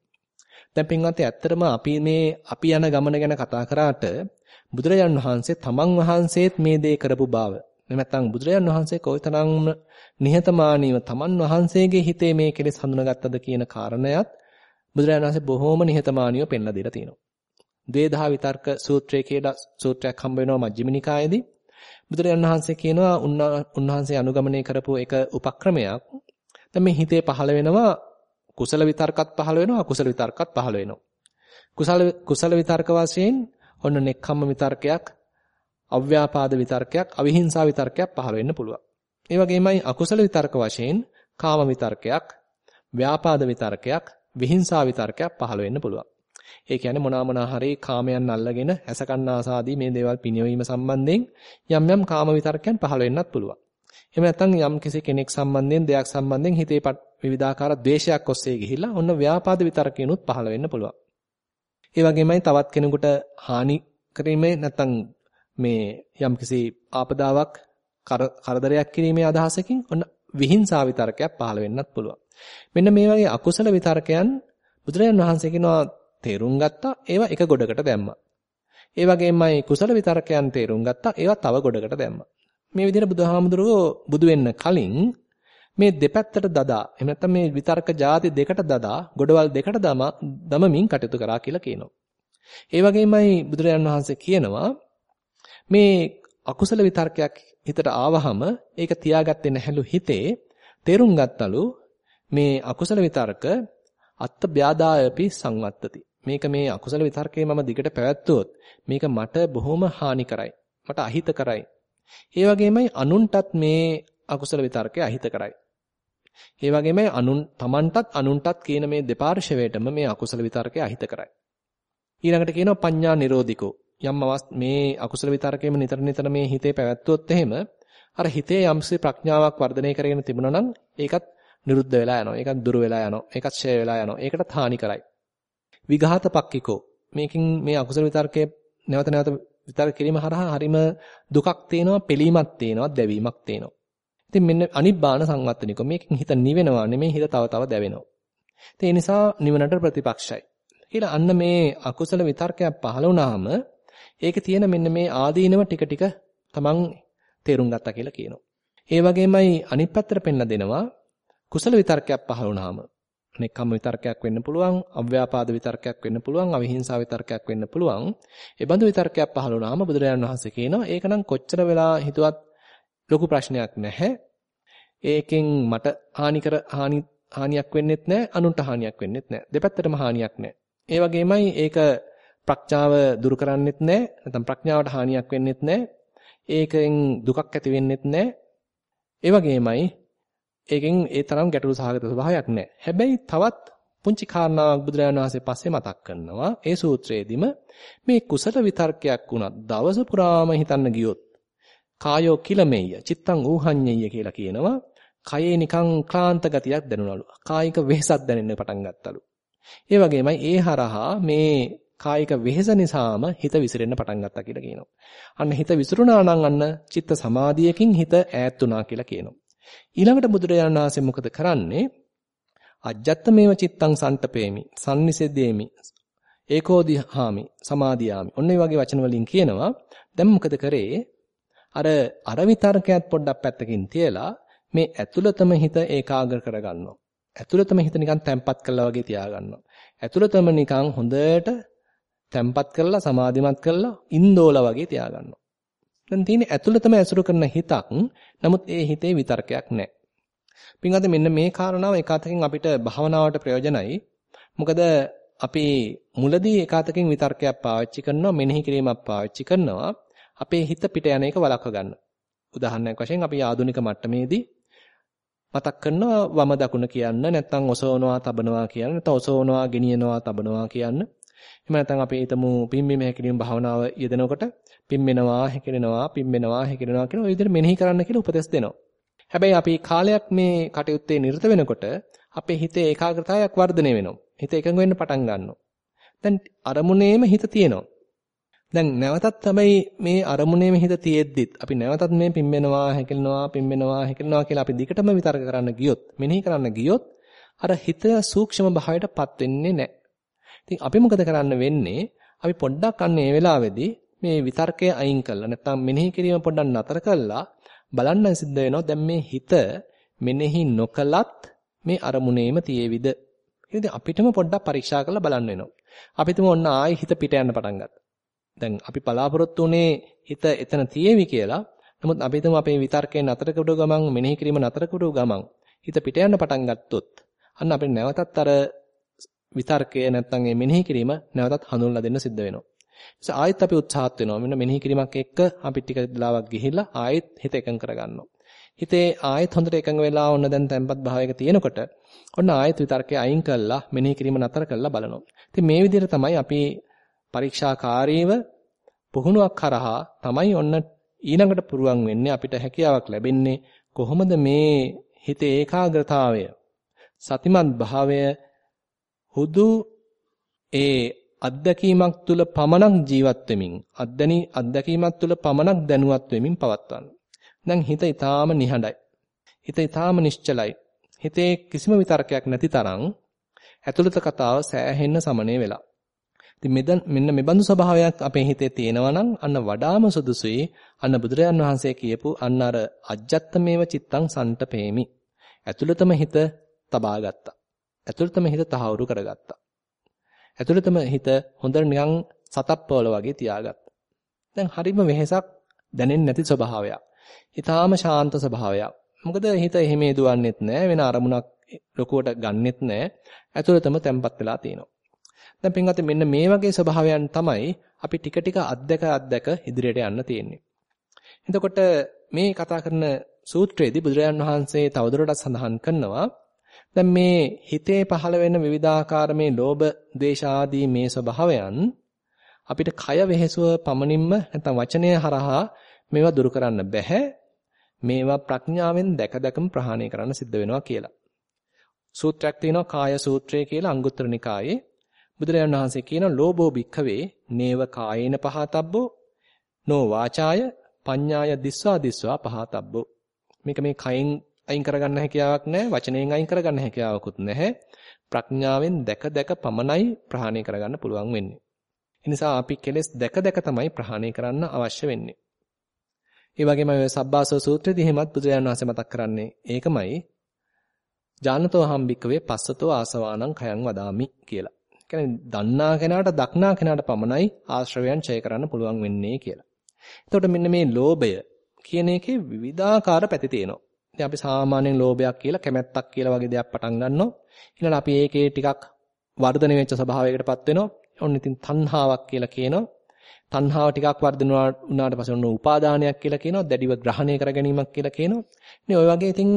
Speaker 1: දැන් පින්වත්නි ඇත්තටම අපි මේ අපි යන ගමන ගැන කතා කරාට බුදුරජාන් වහන්සේ තමන් වහන්සේත් මේ දේ කරපු බව. නැත්නම් බුදුරජාන් වහන්සේ කොයිතරම් නිහතමානීව තමන් වහන්සේගේ හිතේ මේ කෙලෙස් හඳුනාගත්තද කියන කාරණයත් බුදුරජාන් වහන්සේ බොහොම නිහතමානීව පෙන්ලා දීලා තියෙනවා. ද්වේධා විතර්ක සූත්‍රය කියලා සූත්‍රයක් හම්බ වෙනවා මජ්ක්‍ධිම නිකායේදී. බුදුරජාන් වහන්සේ කියනවා උන්වහන්සේ අනුගමනය කරපු එක උපක්‍රමයක්. දැන් මේ හිතේ පහළ වෙනවා කුසල විතර්කත් පහළ වෙනවා අකුසල විතර්කත් පහළ වෙනවා. කුසල කුසල විතර්ක වශයෙන් ඔන්න නෙක්ඛම්ම විතර්කයක්, අව්‍යාපාද විතර්කයක්, අවිහිංසා විතර්කයක් පහළ වෙන්න පුළුවන්. ඒ වගේමයි අකුසල විතර්ක වශයෙන් කාම විතර්කයක්, ව්‍යාපාද විතර්කයක්, විහිංසා විතර්කයක් පහළ වෙන්න පුළුවන්. ඒ කියන්නේ මොනවා මොනවා හරි කාමයන් අල්ලගෙන ඇසකන්නාසාදී මේ දේවල් පිනවීම සම්බන්ධයෙන් යම් යම් කාම විතර්කයන් පහළ වෙන්නත් පුළුවන්. එහෙම නැත්නම් යම් කිසි කෙනෙක් සම්බන්ධයෙන් දෙයක් සම්බන්ධයෙන් හිතේ විවිධාකාර ද්වේෂයක් ඔස්සේ ගිහිල්ලා ඔන්න ව්‍යාපාද විතර්කිනුත් පහළ වෙන්න පුළුවන්. ඒ වගේමයි තවත් කෙනෙකුට හානි කිරීමේ නැත්නම් මේ යම්කිසි ආපදාවක් කරදරයක් කිරීමේ අදහසකින් ඔන්න විහිංසා විතර්කයක් පහළ වෙන්නත් පුළුවන්. මෙන්න මේ වගේ අකුසල විතර්කයන් බුදුරජාණන් වහන්සේ කියනවා තේරුම් ගත්තා ඒවා එක ගොඩකට දැම්මා. ඒ වගේමයි කුසල විතර්කයන් තේරුම් ගත්තා ඒවා තව ගොඩකට දැම්මා. මේ විදිහට බුදුහාමුදුරුවෝ බුදු වෙන්න කලින් මේ දෙපැත්තට දදා එහෙම නැත්නම් මේ විතර්ක ಜಾති දෙකට දදා ගොඩවල් දෙකට දමමින් කටයුතු කරා කියලා කියනවා. ඒ වගේමයි බුදුරජාන් වහන්සේ කියනවා මේ අකුසල විතර්කයක් හිතට ආවහම ඒක තියාගත්තේ නැහැලු හිතේ තේරුම් ගත්තලු මේ අකුසල විතර්ක අත්ත බ්‍යාදායපි සංවත්තති. මේක මේ අකුසල විතර්කේ මම දිගට පැවැත්වුවොත් මේක මට බොහොම හානි කරයි. මට අහිත කරයි. ඒ වගේමයි අනුන්ටත් මේ අකුසල විතර්කය අහිත කරයි. ඒ වගේමයි අනුන් Tamanටත් අනුන්ටත් කියන මේ දෙපාර්ශවයටම මේ අකුසල විතර්කය අහිත කරයි. ඊළඟට කියනවා පඤ්ඤා නිරෝධිකෝ. යම් මේ අකුසල විතර්කයේම නිතර නිතර මේ හිතේ පැවැත්වුවොත් එහෙම අර හිතේ යම්සේ ප්‍රඥාවක් වර්ධනය කරගෙන තිබුණා නම් ඒකත් නිරුද්ධ වෙලා යනවා. ඒකත් දුර වෙලා යනවා. ඒකත් ඡය වෙලා යනවා. ඒකටත් හානි කරයි. විඝාත පක්කිකෝ. මේකෙන් මේ අකුසල විතර්කයේ නැවත නැවත විතර්ක කිරීම හරහා හරිම දුකක් තේනවා, පිළීමක් තේනවා, දැවීමක් තේනවා. ඉතින් මෙන්න අනිබ්බාන සංවත්තනිකෝ. මේකෙන් හිත නිවෙනවා නෙමෙයි හිත තව තව දැවෙනවා. ඒ නිසා නිවනට ප්‍රතිපක්ෂයි. කියලා අන්න මේ අකුසල විතර්කයක් පහළ වුණාම ඒකේ තියෙන මෙන්න මේ ආදීනව ටික ටික තමන් තේරුම් ගත්තා කියලා කියනවා. ඒ වගේමයි අනිත් පැත්තට පෙන්ලා දෙනවා කුසල විතර්කයක් පහළ වුණාම නෙක්ඛම් විතර්කයක් වෙන්න පුළුවන්, අව්‍යාපාද විතර්කයක් වෙන්න පුළුවන්, අවිහිංසා විතර්කයක් වෙන්න පුළුවන්. ඒ බඳු විතර්කයක් පහළ වුණාම බුදුරජාණන් වහන්සේ කියනවා ඒකනම් කොච්චර වෙලා හිතුවත් ලොකු ප්‍රශ්නයක් නැහැ. ඒකෙන් මට හානි කර හානි හානියක් වෙන්නෙත් නැහැ, අනුන්ට හානියක් වෙන්නෙත් නැහැ. දෙපැත්තටම හානියක් නැහැ. ඒ වගේමයි ඒක ප්‍රඥාව දුරු කරන්නෙත් නැහැ. නැත්නම් ප්‍රඥාවට හානියක් වෙන්නෙත් නැහැ. ඒකෙන් දුකක් ඇති වෙන්නෙත් නැහැ. ඒ වගේමයි ඒකෙන් ඒ තරම් ගැටලු සහගත ස්වභාවයක් නැහැ. හැබැයි තවත් පුංචි කාරණාවක් බුදුරජාණන් වහන්සේ පස්සේ මතක් කරනවා. ඒ සූත්‍රයේදීම මේ කුසල විතර්කයක් වුණත් දවස පුරාම හිතන්න ගියොත් කායෝ කිලමෙය්‍ය චිත්තං ඌහඤ්ඤෙය්‍ය කියලා කියනවා. කයේ නිකං ක්ලාන්ත ගතියක් දැනුණලු. කායික වෙහසක් දැනෙන්න පටන් ගත්තලු. ඒ වගේමයි ඒ හරහා මේ කායික වෙහෙස නිසාම හිත විසිරෙන්න පටන් ගත්තා කියලා කියනවා. අන්න හිත විසිරුණා නම් අන්න චිත්ත සමාධියකින් හිත ඈත් වුණා කියලා කියනවා. ඊළඟට බුදුරජාණන් වහන්සේ මොකද කරන්නේ? අජ්ජත්මේව චිත්තං සන්තපේමි, සම්නිසෙද්දේමි, ඒකෝදිහාමි, සමාදියාමි. ඔන්න ඒ වගේ වචන වලින් කියනවා. දැන් මොකද කරේ? අර අර විතර්කයක් පොඩ්ඩක් පැත්තකින් තියලා මේ ඇතුළතම හිත ඒකාග්‍ර කරගන්නවා. ඇතුළතම හිත නිකන් තැම්පත් කළා වගේ තියාගන්නවා. ඇතුළතම නිකන් හොඳට තැම්පත් කරලා සමාධිමත් කරලා ඉන්දෝලා වගේ තියාගන්නවා. දැන් තියෙන්නේ ඇතුළතම ඇසුරු කරන හිතක්. නමුත් ඒ හිතේ විතර්කයක් නැහැ. පින්වත්නි මෙන්න මේ කාරණාව එකතකින් අපිට භාවනාවට ප්‍රයෝජනයි. මොකද අපි මුලදී එකතකින් විතර්කයක් පාවිච්චි කරනවා මෙනෙහි කිරීමක් පාවිච්චි කරනවා අපේ හිත පිට යන එක වළක්ව ගන්න. උදාහරණයක් වශයෙන් අපි ආධුනික මට්ටමේදී මතක් කරනවා වම දකුණ කියන්න නැත්නම් ඔසවනවා තබනවා කියන්න නැත්නම් ඔසවනවා ගෙනියනවා තබනවා කියන්න එහෙම නැත්නම් අපි හිතමු පිම්බීම හැකිරීම භාවනාව යෙදෙනකොට පිම්බෙනවා හැකිරෙනවා පිම්බෙනවා හැකිරෙනවා කියන ඔය විදිහට මෙනෙහි කරන්න කියලා උපදෙස් දෙනවා. හැබැයි අපි කාලයක් මේ කටයුත්තේ නිරත වෙනකොට අපේ හිතේ ඒකාග්‍රතාවයක් වර්ධනය වෙනවා. හිත එකඟ වෙන්න පටන් ගන්නවා. දැන් අරමුණේම හිත තියෙනවා. දැන් නැවතත් තමයි මේ අරමුණේම හිත තියෙද්දිත් අපි නැවතත් මේ පිම්බෙනවා හැකිලනවා පිම්බෙනවා හැකිලනවා කියලා අපි දිගටම විතර්ක කරන්න ගියොත් මෙනෙහි කරන්න ගියොත් අර හිත සූක්ෂම භාවයටපත් වෙන්නේ නැහැ. ඉතින් අපි මොකද කරන්න වෙන්නේ? අපි පොඩ්ඩක් අන්න ඒ වෙලාවේදී මේ විතර්කය අයින් කළා නැත්නම් මෙනෙහි කිරීම පොඩ්ඩක් නතර කළා බලන්න සිද්ධ වෙනවා දැන් මේ හිත මෙනෙහි නොකලත් මේ අරමුණේම තියේවිද? ඉතින් අපිටම පොඩ්ඩක් පරීක්ෂා කරලා බලන්න වෙනවා. අපිටම ඔන්න ආයි හිත පිට යන්න පටන් ගත්තා. දැන් අපි බලාපොරොත්තු උනේ හිත එතන තියේවි කියලා. නමුත් අපි හිතමු අපේ විතර්කේ නතර කරුව ගමන් මෙනෙහි කිරීම නතර කරුව ගමන් හිත පිට යන්න පටන් ගත්තොත් අන්න අපිට නැවතත් අර විතර්කය නැත්නම් මේ මෙනෙහි කිරීම නැවතත් හඳුන්ලා දෙන්න සිද්ධ වෙනවා. ඊට ආයෙත් අපි උත්සාහත් වෙනවා. මෙන්න මෙනෙහි කිරීමක් එක්ක අපි ටික දලාවක් ගිහිල්ලා ආයෙත් හිත එකඟ කරගන්නවා. හිතේ ආයෙත් හොඳට එකඟ වෙලා ඔන්න දැන් තැම්පත් භාවයක තියෙනකොට ඔන්න ආයෙත් විතර්කේ අයින් කළා මෙනෙහි කිරීම නතර කළා බලනවා. ඉතින් මේ විදිහට තමයි අපි පරීක්ෂාකාරීව පුහුණුවක් කරහා තමයි ඔන්න ඊළඟට පුරුවන් වෙන්නේ අපිට හැකියාවක් ලැබෙන්නේ කොහොමද මේ හිතේ ඒකාග්‍රතාවය සතිමත් භාවය හුදු ඒ අත්දැකීමක් තුල පමණක් ජීවත් වෙමින් අත්දැනි අත්දැකීමක් තුල පමණක් දැනුවත් වෙමින් පවත්වන්න. දැන් හිත ඊටාම නිහඬයි. හිත ඊටාම නිශ්චලයි. හිතේ කිසිම විතර්කයක් නැති තරම් ඇතුළත කතාව සෑහෙන්න සමනය වෙලා. ඉතින් මෙන්න මෙබඳු ස්වභාවයක් අපේ හිතේ තියෙනවා නම් අන්න වඩාම සුදුසුයි අන්න බුදුරජාන් වහන්සේ කියපු අන්න අර අජ්ජත්තමේව චිත්තං සන්තපේමි. ඇතුළතම හිත තබා ගත්තා. ඇතුළතම හිත තහවුරු කරගත්තා. ඇතුළතම හිත හොඳට නිකන් සතප්පවල වගේ තියාගත්තා. දැන් හරිම වෙහෙසක් දැනෙන්නේ නැති ස්වභාවයක්. ඊටාම ශාන්ත ස්වභාවයක්. මොකද හිත එහෙම දුවන්නෙත් නැහැ වෙන අරමුණක් ලොකුවට ගන්නෙත් නැහැ. ඇතුළතම තැම්පත් වෙලා තියෙනවා. දැන් පින්වත් මෙන්න මේ වගේ ස්වභාවයන් තමයි අපි ටික ටික අත්දැක අත්දැක ඉදිරියට යන්න තියෙන්නේ. එතකොට මේ කතා කරන සූත්‍රයේදී බුදුරජාන් වහන්සේ තවදුරටත් සඳහන් කරනවා දැන් මේ හිතේ පහළ වෙන විවිධාකාර මේ ලෝභ, ද්වේෂ ආදී මේ ස්වභාවයන් අපිට කය වෙහෙසුව පමණින්ම නැත්නම් වචනය හරහා මේවා දුරු කරන්න බෑ. මේවා ප්‍රඥාවෙන් දැක දැකම ප්‍රහාණය කරන්න සිද්ධ වෙනවා කියලා. සූත්‍රයක් තියෙනවා කාය සූත්‍රය කියලා අංගුත්තර නිකායේ බුදුරජාණන් වහන්සේ කියන ලෝභෝ භික්ඛවේ නේව කායේන පහතබ්බෝ නෝ වාචාය පඤ්ඤාය දිස්වා දිස්වා පහතබ්බෝ මේක මේ කයෙන් අයින් කරගන්න හැකියාවක් නැහැ වචනයෙන් අයින් කරගන්න හැකියාවකුත් නැහැ ප්‍රඥාවෙන් දැක දැක පමණයි ප්‍රහාණය කරගන්න පුළුවන් වෙන්නේ ඒ නිසා අපි කෙලෙස් දැක දැක තමයි ප්‍රහාණය කරන්න අවශ්‍ය වෙන්නේ ඒ වගේම ඔය සබ්බාසව සූත්‍රයේදී එහෙමත් බුදුරජාණන් වහන්සේ මතක් කරන්නේ ඒකමයි ජානතෝ හම්බික්කවේ පස්සතෝ ආසවානං khයං වදාමි කියලා. කියන්නේ දන්නා කෙනාට දක්නා කෙනාට පමණයි ආශ්‍රවයන් ඡය කරන්න පුළුවන් වෙන්නේ කියලා. එතකොට මෙන්න මේ ලෝභය කියන එකේ විවිධාකාර පැති තියෙනවා. ඉතින් අපි සාමාන්‍යයෙන් ලෝභයක් කියලා කැමැත්තක් කියලා වගේ දෙයක් පටන් ගන්නවා. ඊළඟ අපි ඒකේ ටිකක් වර්ධනය වෙච්ච ස්වභාවයකටපත් වෙනවා. ඔන්න ඉතින් තණ්හාවක් කියලා කියනවා. තණ්හාව ටිකක් වර්ධනය වුණාට පස්සේ ඔන්න උපාදානයක් කියලා කියනවා. දැඩිව ග්‍රහණය කර ගැනීමක් කියලා කියනවා. ඉතින් ওই වගේ ඉතින්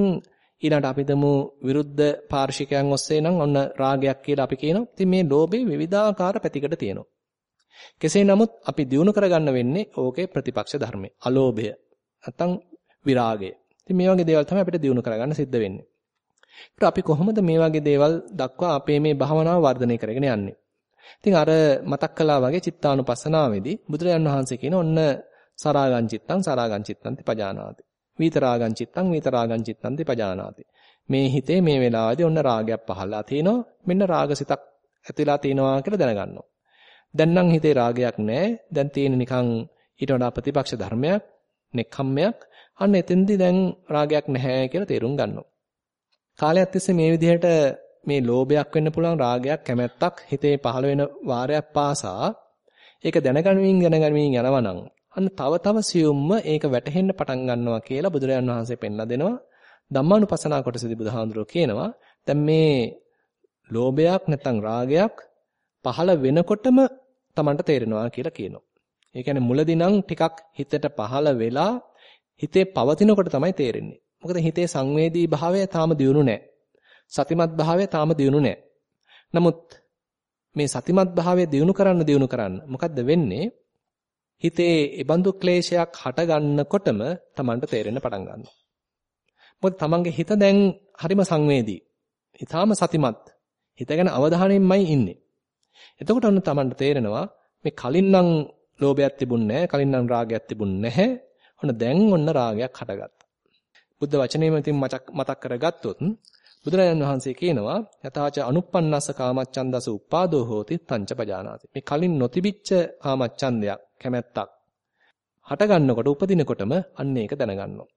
Speaker 1: ඊළඟට අපි දමු විරුද්ධ පාර්ශිකයන් ඔස්සේ නම් ඔන්න රාගයක් කියලා අපි කියනවා. ඉතින් මේ ලෝභේ විවිධාකාර පැතිකඩ තියෙනවා. කෙසේ නමුත් අපි දිනු කරගන්න වෙන්නේ ඕකේ ප්‍රතිපක්ෂ ධර්මය. අලෝභය. නැත්තම් විරාගය. ඉතින් මේ වගේ දේවල් තමයි අපිට දිනු කරගන්න සිද්ධ වෙන්නේ. ඒත් අපි කොහොමද මේ වගේ දේවල් දක්වා අපේ මේ භාවනාව වර්ධනය කරගෙන යන්නේ? ඉතින් අර මතක් කළා වගේ චිත්තානුපස්සනාවේදී බුදුරජාන් වහන්සේ කියන ඔන්න සරාගං චිත්තං සරාගං චිත්තං තිපජානාති. විතරාගං චිත්තං විතරාගං චිත්තං තිපජානාති. මේ හිතේ මේ වෙලාවේදී ඔන්න රාගයක් පහළලා තිනවා. මෙන්න රාගසිතක් ඇතිලා තිනවා කියලා දැනගන්නවා. දැන් නම් හිතේ රාගයක් නැහැ. දැන් තියෙන නිකන් ඊට වඩා ප්‍රතිපක්ෂ ධර්මයක්, නෙක්ඛම්මයක්. අන්න එතෙන්දී දැන් රාගයක් නැහැ කියලා තේරුම් ගන්නවා. කාලයක් තිස්සේ මේ විදිහට මේ ලෝභයක් වෙන්න පුළුවන් රාගයක් කැමැත්තක් හිතේ පහළ වෙන වාරයක් පාසා ඒක දැනගනිමින් දැනගනිමින් යනවා නම් අන්න තව තව සියුම්ම ඒක වැටහෙන්න පටන් ගන්නවා කියලා බුදුරජාන් වහන්සේ පෙන්ලා දෙනවා. ධම්මානුපස්සනා කොටසදී බුදුහාඳුරෝ කියනවා දැන් මේ ලෝභයක් නැත්නම් රාගයක් පහළ වෙනකොටම Tamanට තේරෙනවා කියලා කියනවා. ඒ කියන්නේ මුලදී නම් ටිකක් හිතට පහළ වෙලා හිතේ පවතිනකොට තමයි තේරෙන්නේ. මොකද හිතේ සංවේදී භාවය තාම දියුණු නැහැ. සතිමත් භාවය තාම දියුණු නැහැ. නමුත් මේ සතිමත් භාවය දියුණු කරන්න දියුණු කරන්න මොකද්ද වෙන්නේ? හිතේ ඒබඳු ක්ලේශයක් හට ගන්නකොටම Tamanට තේරෙන්න පටන් ගන්නවා. මොකද Tamanගේ හිත දැන් හරිම සංවේදී. ඊටාම සතිමත්. හිත ගැන අවධානයෙන්මයි ඉන්නේ. එතකොට ඔන්න Tamanට තේරෙනවා මේ කලින් නම් ලෝභයක් තිබුණ නැහැ, කලින් නම් රාගයක් තිබුණ නැහැ. ඔන්න දැන් ඔන්න රාගයක් හටගත්තා. බුද්ධ වචනේම ඉතින් මතක් කරගත්තොත් බුදුරජාණන් වහන්සේ කියනවා යතාච අනුප්පන්නස්ස කාමච්ඡන්දස උපාදෝ හෝති තංච පජානාති. මේ කලින් නොතිබිච්ච කාමච්ඡන්දයක් කැමැත්තක් හට ගන්නකොට උපදිනකොටම අන්න ඒක දැනගන්නවා.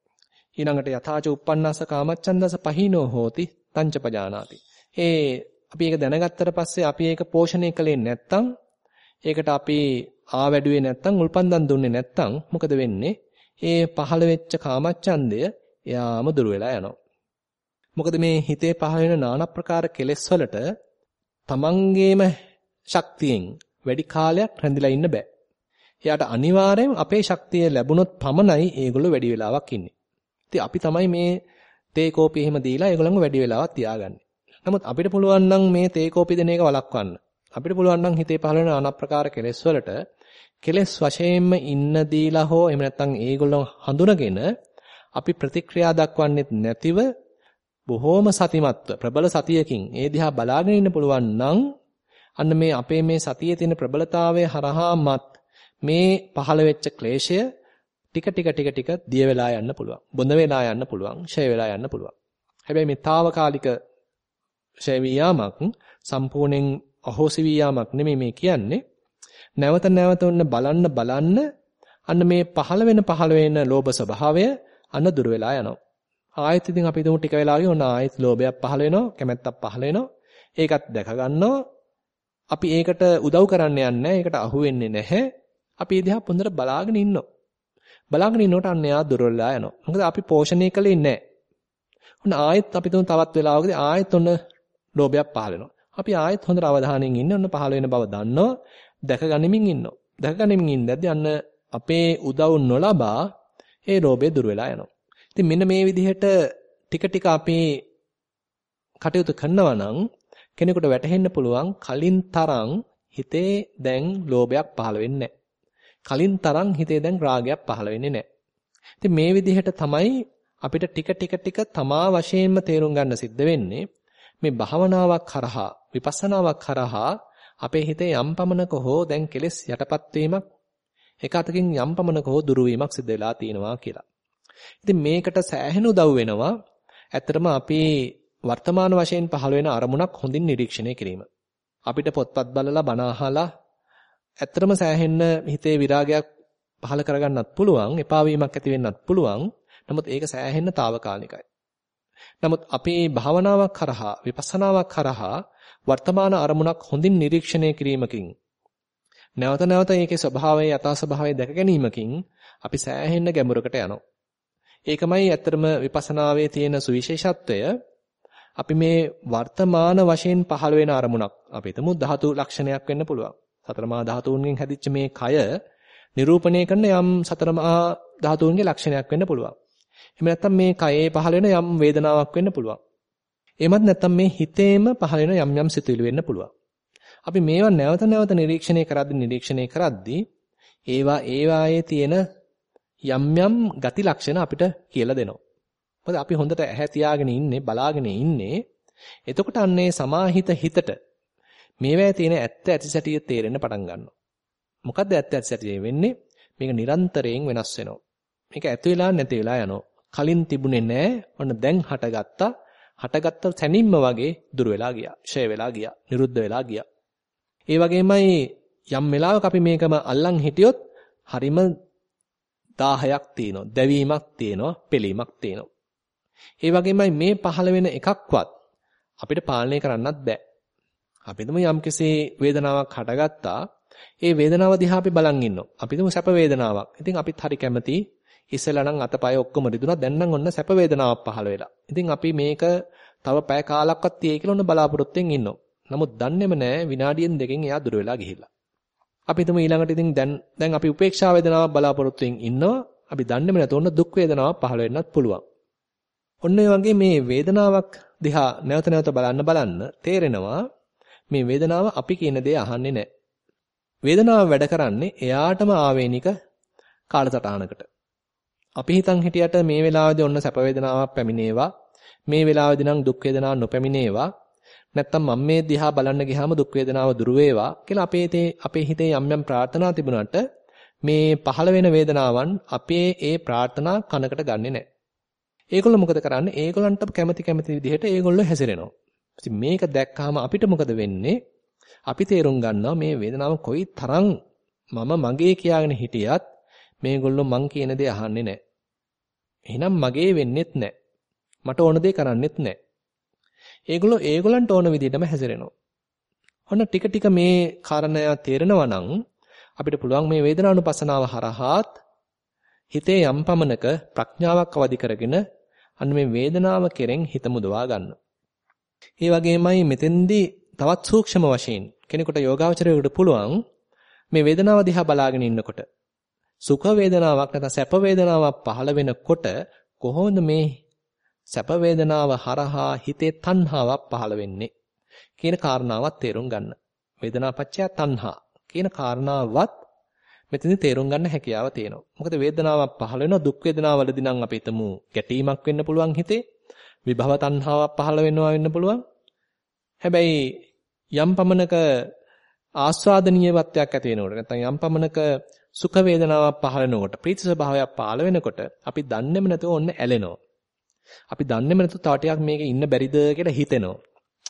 Speaker 1: ඊළඟට යථාච uppannassa කාමච්ඡන්දස පහිනෝ හෝති තංච පජානාති. ඒ අපි ඒක දැනගත්තට පස්සේ අපි ඒක පෝෂණය කළේ නැත්තම් ඒකට අපි ආවැඩුවේ නැත්තම් උල්පන්දම් දුන්නේ නැත්තම් මොකද වෙන්නේ? ඒ පහළ වෙච්ච කාමච්ඡන්දය එයාම දුර වෙලා යනවා. මොකද මේ හිතේ පහළ වෙන নানা ප්‍රකාර කෙලෙස් වලට තමන්ගේම ශක්තියෙන් වැඩි කාලයක් රැඳිලා ඉන්න බෑ. එයාට අනිවාර්යෙන් අපේ ශක්තිය ලැබුණොත් පමණයි ඒගොල්ලෝ වැඩි වෙලාවක් ඉන්නේ. ඉතින් අපි තමයි මේ තේ කෝපි එහෙම දීලා ඒගොල්ලන්ව වැඩි වෙලාවක් තියාගන්නේ. නමුත් අපිට පුළුවන් නම් මේ තේ කෝපි දෙන එක වළක්වන්න. අපිට පුළුවන් නම් හිතේ පහළ වෙන අනප්‍රකාර කෙලෙස් වලට කෙලෙස් වශයෙන්ම ඉන්න දීලා හෝ එහෙම නැත්නම් ඒගොල්ලෝ හඳුනගෙන අපි ප්‍රතික්‍රියා දක්වන්නෙත් නැතිව බොහෝම සතිමත්ව ප්‍රබල සතියකින් ඒ දිහා බලාගෙන ඉන්න පුළුවන් නම් අන්න මේ අපේ මේ සතියේ තියෙන ප්‍රබලතාවය හරහාමත් මේ පහළ වෙච්ච ක්ලේශය ටික ටික ටික ටික දිය වෙලා යන්න පුළුවන්. බොඳ වෙලා යන්න පුළුවන්. ෂය වෙලා යන්න පුළුවන්. හැබැයි මේ తాවකාලික ෂය වියාමක් සම්පූර්ණයෙන් අහෝසි වියාමක් නෙමෙයි මේ කියන්නේ. නැවත නැවත ඔන්න බලන්න බලන්න අන්න මේ පහළ වෙන පහළ වෙන ලෝභ ස්වභාවය අන්න දුර වෙලා යනවා. ආයෙත් ඉතින් අපි හිතමු ටික වෙලාවකින් ඔන්න ආයෙත් ලෝභයක් පහළ වෙනවා, කැමැත්තක් පහළ වෙනවා. ඒකත් දැක ගන්නවා. අපි ඒකට උදව් කරන්න යන්නේ ඒකට අහු වෙන්නේ නැහැ. අපි ඒ දිහා පොඳට බලාගෙන ඉන්නවා. බලාගෙන ඉන්නකොට අන්න එයා දුර්වලලා යනවා. මොකද අපි පෝෂණය කළේ නැහැ. ඔන්න ආයෙත් අපි තුන් තවත් වෙලාවකදී ආයෙත් ඔන්න ලෝභයක් පහළ වෙනවා. අපි ආයෙත් හොඳට අවධානයෙන් ඉන්න ඔන්න පහළ වෙන බව දන්නවා. දැක ගනිමින් ඉන්නවා. දැක ගනිමින් ඉඳද්දී අන්න අපේ උදව් නොලබා ඒ ලෝභය දුර වෙලා යනවා. ඉතින් මෙන්න මේ විදිහට ටික ටික අපේ කටයුතු කරනවා නම් කෙනෙකුට වැටහෙන්න පුළුවන් කලින් තරම් හිතේ දැන් ලෝභයක් පහළ වෙන්නේ කලින් තරම් හිතේ දැන් රාගයක් පහළ වෙන්නේ නැහැ. ඉතින් මේ විදිහට තමයි අපිට ටික ටික ටික තමා වශයෙන්ම තේරුම් ගන්න සිද්ධ වෙන්නේ මේ භාවනාවක් කරහා විපස්සනාවක් කරහා අපේ හිතේ යම් පමණක හෝ දැන් කෙලෙස් යටපත් වීමක් එක අතකින් යම් පමණක හෝ දුරු වීමක් සිද්ධ වෙලා තියෙනවා කියලා. ඉතින් මේකට සෑහෙන උදව් වෙනවා. ඇත්තටම අපි වර්තමාන වශයෙන් පහළ වෙන අරමුණක් හොඳින් නිරීක්ෂණය කිරීම. අපිට පොත්පත් බලලා බණ අහලා ඇත්තටම සෑහෙන්න හිතේ විරාගයක් පහළ කරගන්නත් පුළුවන්, එපා වීමක් ඇති වෙන්නත් පුළුවන්. නමුත් ඒක සෑහෙන්න తాවකාලිකයි. නමුත් අපේ භාවනාවක් කරහා, විපස්සනාවක් කරහා වර්තමාන අරමුණක් හොඳින් නිරීක්ෂණය කිරීමකින් නැවත නැවත ඒකේ ස්වභාවය යථා ස්වභාවය දැක ගැනීමකින් අපි සෑහෙන්න ගැඹුරකට යනවා. ඒකමයි ඇත්තටම විපස්සනාවේ තියෙන සුවිශේෂත්වය. අපි මේ වර්තමාන වශයෙන් පහළ වෙන අරමුණක් අපි හිතමු ධාතු ලක්ෂණයක් වෙන්න පුළුවන්. සතර මහා ධාතුන්ගෙන් හැදිච්ච මේ කය නිරූපණය කරන යම් සතර මහා ධාතුන්ගේ ලක්ෂණයක් වෙන්න පුළුවන්. එහෙම නැත්නම් මේ කයේ පහළ වෙන යම් වේදනාවක් වෙන්න පුළුවන්. එහෙමත් නැත්නම් මේ හිතේම පහළ වෙන යම් යම් සිතුවිලි වෙන්න පුළුවන්. අපි මේවා නැවත නැවත නිරීක්ෂණය කරද්දී නිරීක්ෂණය කරද්දී ඒවා ඒවායේ තියෙන යම් යම් ගති ලක්ෂණ අපිට කියලා දෙනවා. මොකද අපි හොඳට ඇහැ තියාගෙන ඉන්නේ බලාගෙන ඉන්නේ. එතකොට අන්නේ සමාහිත හිතට මේවැය තියෙන ඇත්ත ඇතිසැටිය තේරෙන්න පටන් ගන්නවා. මොකද්ද ඇත්ත ඇතිසැටිය වෙන්නේ? මේක නිරන්තරයෙන් වෙනස් වෙනවා. මේක ඇති වෙලා නැති වෙලා යනවා. කලින් තිබුණේ නැහැ. ඔන්න දැන් හටගත්තා. හටගත්ත තැනින්ම වගේ දුර වෙලා ගියා. ෂය වෙලා ගියා. නිරුද්ධ වෙලා ගියා. ඒ වගේමයි යම් වෙලාවක අපි මේකම අල්ලන් හිටියොත් හරිම 1000ක් තියෙනවා. දැවීමක් තියෙනවා. පෙලීමක් තියෙනවා. ඒ වගේමයි මේ පහළ වෙන එකක්වත් අපිට පාලනය කරන්නත් බෑ. අපි හිතමු යම්කිසි වේදනාවක් හටගත්තා. ඒ වේදනාව දිහා අපි බලන් ඉන්නවා. අපි හිතමු සැප වේදනාවක්. ඉතින් අපිත් හරි කැමති ඉස්සෙල්ලා නම් අතපය ඔක්කොම රිදුනා. දැන් නම් ඔන්න සැප වේදනාවක් පහළ වෙලා. ඉතින් අපි මේක තව පැය කාලක්වත් තියේ කියලා ඔන්න බලාපොරොත්තුෙන් ඉන්නවා. නමුත් දන්නේම නැහැ විනාඩියෙන් දෙකකින් එයා දුර වෙලා ගිහිල්ලා. අපි හිතමු ඊළඟට ඉතින් දැන් දැන් අපි උපේක්ෂා වේදනාවක් බලාපොරොත්තුෙන් ඉන්නවා. අපි දන්නේම නැත ඔන්න දුක් වේදනාවක් පහළ වෙන්නත් පුළුවන්. ඔන්න ඒ වගේ මේ වේදනාවක් දිහා නැවත නැවත බලන්න බලන්න තේරෙනවා මේ වේදනාව අපි කියන දේ අහන්නේ නැහැ. වේදනාව වැඩ කරන්නේ එයාටම ආවේනික කාලසටහනකට. අපි හිතන් හිටියට මේ වෙලාවේදී ඔන්න සැප වේදනාවක් පැමිණේවා. මේ වෙලාවේදී නම් දුක් වේදනාවක් නොපැමිණේවා. නැත්තම් මම මේ දිහා බලන්න ගියාම දුක් වේදනාව දුරු වේවා කියලා අපේ අපේ හිතේ යම් යම් ප්‍රාර්ථනා තිබුණාට මේ පහළ වෙන වේදනාවන් අපේ ඒ ප්‍රාර්ථනා කනකට ගන්නෙ නැහැ. ඒගොල්ලෝ මොකද කරන්නේ? ඒගොල්ලන්ට කැමති කැමති විදිහට ඒගොල්ලෝ හැසිරෙනවා. ඉතින් මේක දැක්කහම අපිට මොකද වෙන්නේ? අපි තේරුම් ගන්නවා මේ වේදනාව කොයි තරම් මම මගේ කියාගෙන හිටියත් මේගොල්ලෝ මං කියන දේ අහන්නේ නැහැ. එහෙනම් මගේ වෙන්නෙත් නැහැ. මට ඕන දේ කරන්නෙත් නැහැ. ඒගොල්ලෝ ඒගොල්ලන්ට ඕන විදිහටම හැසිරෙනවා. ඔන්න ටික ටික මේ කාරණය තේරෙනවා නම් අපිට පුළුවන් මේ වේදනානුපසනාව හරහාත් හිතේ යම් පමණක ප්‍රඥාවක් අවදි කරගෙන අන්න මේ වේදනාව කෙරෙන් හිත මුදවා ගන්න. ඒ වගේමයි මෙතෙන්දී තවත් සූක්ෂම වශයෙන් කෙනෙකුට යෝගාවචරයකට පුළුවන් මේ වේදනාව දිහා බලාගෙන ඉන්නකොට සුඛ වේදනාවක් නැත්නම් සැප වේදනාවක් පහළ වෙනකොට
Speaker 2: කොහොමද මේ සැප වේදනාව හරහා හිතේ තණ්හාවක් පහළ වෙන්නේ කියන කාරණාවත් තේරුම් ගන්න. වේදනාපච්චය තණ්හා කියන කාරණාවත් මෙතනදී තේරුම් ගන්න හැකියාව තියෙනවා. මොකද වේදනාවක් පහළ වෙනවා දුක් වේදනාවලදී නම් අපි හිතමු ගැටීමක් වෙන්න පුළුවන් හිතේ. විභව තණ්හාවක් පහළ වෙනවා වෙන්න පුළුවන්. හැබැයි යම් පමණක ආස්වාදනීයවත්වයක් ඇති වෙනකොට නැත්නම් යම් පමණක සුඛ වේදනාවක් පහළ වෙනකොට ප්‍රීති ස්වභාවයක් පහළ වෙනකොට අපි දන්නේම නැතුව ඔන්න ඇලෙනවා. අපි දන්නේම නැතුව තව ටිකක් මේකේ ඉන්න බැරිද කියලා හිතෙනවා.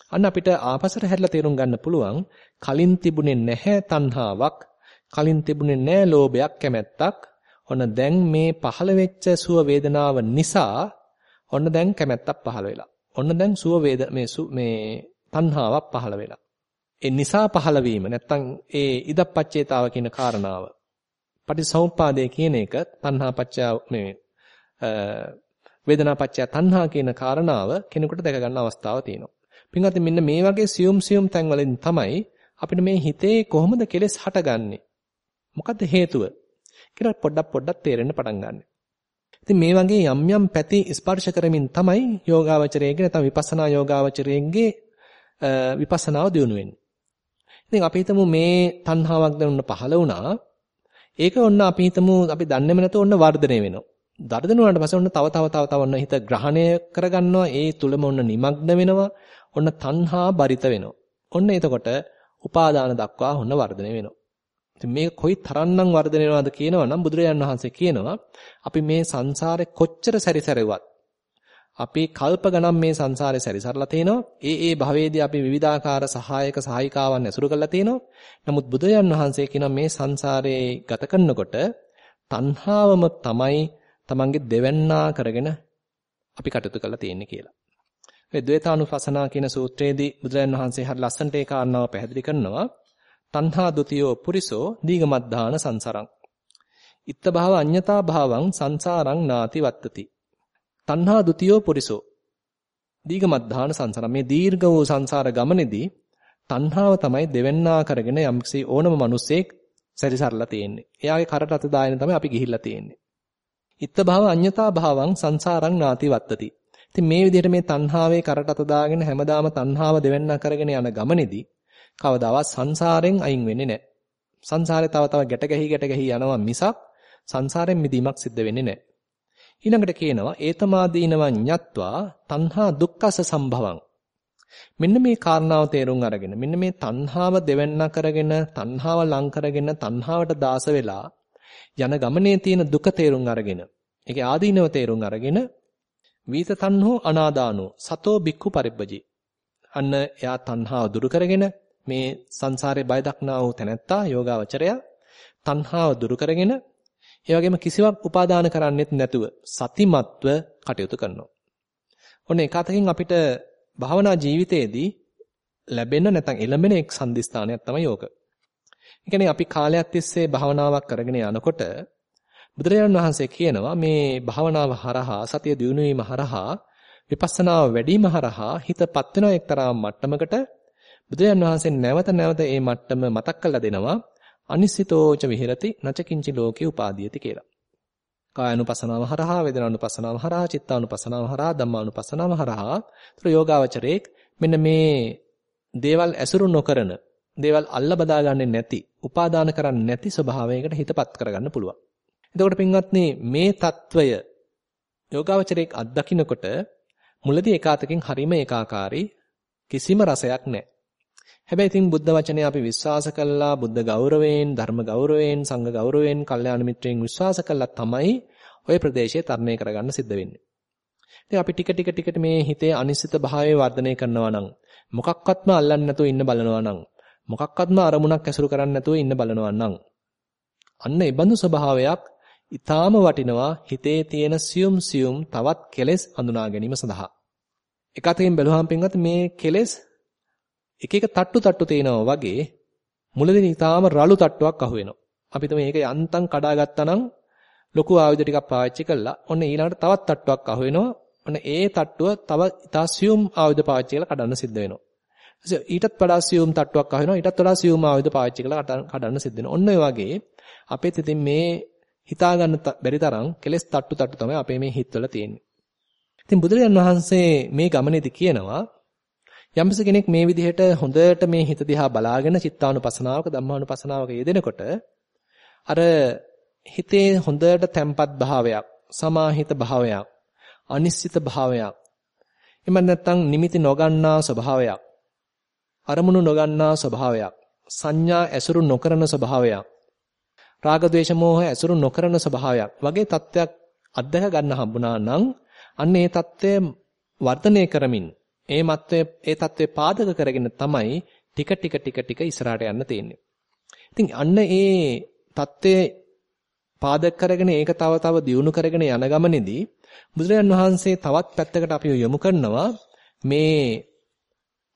Speaker 2: අන්න අපිට ආපසට හැරිලා තේරුම් ගන්න පුළුවන් කලින් තිබුණේ නැහැ තණ්හාවක් කලින් තිබුණේ නැහැ ලෝභයක් කැමැත්තක් ඔන්න දැන් මේ පහළ වෙච්ච සුව වේදනාව නිසා ඔන්න දැන් කැමැත්තක් පහළ වෙලා ඔන්න දැන් සුව වේද මේ මේ තණ්හාවක් පහළ වෙලා ඒ නිසා පහළ වීම නැත්තම් ඒ ඉදප්පච්චේතාව කියන කාරණාව පටිසෞපාදේ කියන එක තණ්හාපච්චය මේ වේදනාපච්චය තණ්හා කියන කාරණාව කෙනෙකුට දැක ගන්න අවස්ථාව තියෙනවා. පින්වත්නි මෙන්න මේ වගේ සියුම් සියුම් තැන්වලින් තමයි අපිට මේ හිතේ කොහොමද කෙලෙස් හටගන්නේ? මොකද්ද හේතුව? කියලා පොඩ්ඩක් පොඩ්ඩක් තේරෙන්න පටන් ගන්න. ඉතින් මේ වගේ යම් යම් පැති ස්පර්ශ කරමින් තමයි යෝගාවචරයේගේ නැත්නම් විපස්සනා යෝගාවචරයේගේ විපස්සනාව දියුණු වෙන්නේ. ඉතින් අපි හිතමු මේ තණ්හාවක් දැනුන්න පහළ වුණා. ඒක ඔන්න අපි හිතමු අපි දන්නේම නැතුව ඔන්න වර්ධනය වෙනවා. වර්ධනය වුණාට පස්සේ ඔන්න තව තව තව තව ඔන්න හිත ග්‍රහණය කරගන්නවා. ඒ තුලම ඔන්න নিমগ্ন වෙනවා. ඔන්න තණ්හා බරිත වෙනවා. ඔන්න එතකොට උපාදාන දක්වා ඔන්න වර්ධනය වෙනවා. ඉතින් මේක කොයි තරම්නම් වර්ධනය වෙනවද කියනවනම් බුදුරජාණන් වහන්සේ කියනවා අපි මේ සංසාරේ කොච්චර සැරිසැරුවත් අපි කල්ප ගණන් මේ සංසාරේ සැරිසරලා තිනවා. ඒ ඒ භවයේදී අපි විවිධාකාර සහායක සහායිකාවන් ඇසුරු කරලා තිනවා. නමුත් බුදුයන් වහන්සේ කියන මේ සංසාරේ ගත කරනකොට තණ්හාවම තමයි තමන්ගේ දෙවන්නා කරගෙන අපි කටයුතු කරලා තියෙන්නේ කියලා. මේ ද්වේතානුපසනා කියන සූත්‍රයේදී බුදුරජාණන් වහන්සේ හරි ලස්සනට ඒ කාරණාව පැහැදිලි කරනවා. තණ්හා ဒ ුතියෝ පුරිසෝ දීගමද්ධාන සංසරං. ඉත්ත භාව අඤ්ඤතා භාවං සංසාරං නාති වත්තති. තණ්හා ဒ ුතියෝ පුරිසෝ දීගමද්ධාන සංසාර මේ දීර්ඝ වූ සංසාර ගමනේදී තණ්හාව තමයි දෙවෙන්නා කරගෙන යම්කිසි ඕනම මිනිසෙක් සැරිසරලා තියෙන්නේ. එයාගේ කරට අත දාගෙන තමයි අපි ගිහිල්ලා තියෙන්නේ. ඉත්ත භාව අඤ්ඤතා භාවං සංසාරං නාති වත්තති. ඉතින් මේ විදිහට මේ තණ්හාවේ කරට අත දාගෙන හැමදාම තණ්හාව දෙවෙන්නා කරගෙන යන ගමනේදී කවදාවත් සංසාරෙන් අයින් වෙන්නේ නැහැ. සංසාරේ තව තව ගැට ගැහි ගැට ගැහි යනවා මිසක් සංසාරයෙන් මිදීමක් සිද්ධ වෙන්නේ නැහැ. ඊළඟට කියනවා ඒතමාදීනවං ඤත්වා තණ්හා දුක්ඛස සම්භවං. මෙන්න මේ කාරණාව තේරුම් අරගෙන මෙන්න මේ තණ්හාව දෙවන්න කරගෙන තණ්හාව ලං කරගෙන තණ්හාවට දාස වෙලා යන ගමනේ තියෙන දුක තේරුම් අරගෙන ඒකේ ආදීනව තේරුම් අරගෙන වීත තණ්හෝ අනාදානෝ සතෝ බික්ඛු පරිබ්බජි. අන්න එයා තණ්හාව දුරු කරගෙන මේ සංසාරේ බය දක්නා වූ තැනැත්තා යෝගාවචරය තණ්හාව දුරු කරගෙන ඒ වගේම කිසිවක් උපාදාන කරන්නෙත් නැතුව සතිමත්ව කටයුතු කරනවා. ඔන්න එක අතකින් අපිට භාවනා ජීවිතයේදී ලැබෙන නැත්නම් එළඹෙන එක් සම්දිස්ථානයක් තමයි යෝග. ඒ කියන්නේ අපි කාලයක් තිස්සේ භාවනාවක් කරගෙන යනකොට බුදුරජාණන් වහන්සේ කියනවා මේ භාවනාව හරහා සතිය දියුණු වීම හරහා විපස්සනාව වැඩිම හරහා හිතපත් වෙන එක්තරා මට්ටමකට බුදුරජාණන් වහන්සේ නැවත නැවත මේ මට්ටම මතක් කරලා දෙනවා අනිසිතෝච විහෙරති නචකින්චි ලෝකේ උපාදීයති කියලා. කායනුපසනාව හරහා වේදනානුපසනාව හරහා චිත්තානුපසනාව හරහා ධම්මානුපසනාව හරහා ඒතර යෝගාවචරයේ මෙන්න මේ දේවල් ඇසුරු නොකරන දේවල් අල්ල බදාගන්නේ නැති උපාදාන කරන්නේ නැති ස්වභාවයකට හිතපත් කරගන්න පුළුවන්. එතකොට පින්වත්නි මේ తত্ত্বය යෝගාවචරයේ අත්දකින්නකොට මුලදී ඒකාතකින් හරීම ඒකාකාරී කිසිම රසයක් නැහැ. හැබැයි ඉතින් බුද්ධ වචනේ අපි විශ්වාස කළා බුද්ධ ගෞරවයෙන් ධර්ම ගෞරවයෙන් සංඝ ගෞරවයෙන් කල්යාණ මිත්‍රයන් විශ්වාස කළා තමයි ওই ප්‍රදේශය තරණය කරගන්න සිද්ධ වෙන්නේ. ඉතින් අපි ටික ටික ටිකට මේ හිතේ අනිශ්චිත භාවය වර්ධනය කරනවා නම් මොකක්වත්ම අල්ලන්නේ නැතුව ඉන්න බලනවා නම් මොකක්වත්ම අරමුණක් ඇසුරු කරන්නේ නැතුව ඉන්න බලනවා නම් අන්න ඒ බඳු ස්වභාවයක් ඊටාම වටිනවා හිතේ තියෙන සියුම් සියුම් තවත් කෙලෙස් හඳුනා ගැනීම සඳහා. එකතකින් බැලුවාම පින්වත් මේ කෙලෙස් එක එක තට්ටු තට්ටු තේනවා වගේ මුලදී ඊටාම රළු තට්ටුවක් අහු වෙනවා. අපි හිතමු මේක යන්තම් කඩාගත්තා නම් ලොකු ආයුධ ටිකක් පාවිච්චි කළා. ඔන්න ඊළඟට තවත් තට්ටුවක් අහු වෙනවා. ඔන්න ඒ තට්ටුව තව ඉතා සියුම් ආයුධ පාවිච්චි කරලා කඩන්න සිද්ධ වෙනවා. ඊටත් වඩා සියුම් තට්ටුවක් අහු වෙනවා. ඊටත් වඩා සියුම් ආයුධ පාවිච්චි කරලා කඩන්න සිද්ධ වෙනවා. ඔන්න ඔය වගේ අපෙත් ඉතින් මේ හිතා ගන්න බැරි තරම් කෙලස් තට්ටු තට්ටු තමයි අපේ මේ හිතවල තියෙන්නේ. ඉතින් බුදුරජාන් වහන්සේ මේ ගමනේදී කියනවා යම්ස කෙනෙක් මේ විදිහට හොඳට මේ හිත දිහා බලාගෙන චිත්තානුපසනාවක ධම්මානුපසනාවක යෙදෙනකොට අර හිතේ හොඳට තැම්පත් භාවයක් සමාහිත භාවයක් අනිශ්චිත භාවයක් එම නැත්තම් නිමිති නොගන්නා ස්වභාවයක් අරමුණු නොගන්නා ස්වභාවයක් සංඥා ඇසුරු නොකරන ස්වභාවයක් රාග ద్వේෂ මෝහ ඇසුරු නොකරන ස්වභාවයක් වගේ தත්වයක් අත්දැක ගන්න හම්බුණා නම් අන්න ඒ தත්වය වර්ධනය කරමින් ඒ මත්වේ ඒ தත්වේ පාදක කරගෙන තමයි ටික ටික ටික ටික ඉස්සරහට යන්න තියෙන්නේ. ඉතින් අන්න ඒ தත්වේ පාදක කරගෙන ඒක තව තව දියුණු කරගෙන යන ගමනේදී බුදුරජාන් වහන්සේ තවත් පැත්තකට අපි යොමු කරනවා මේ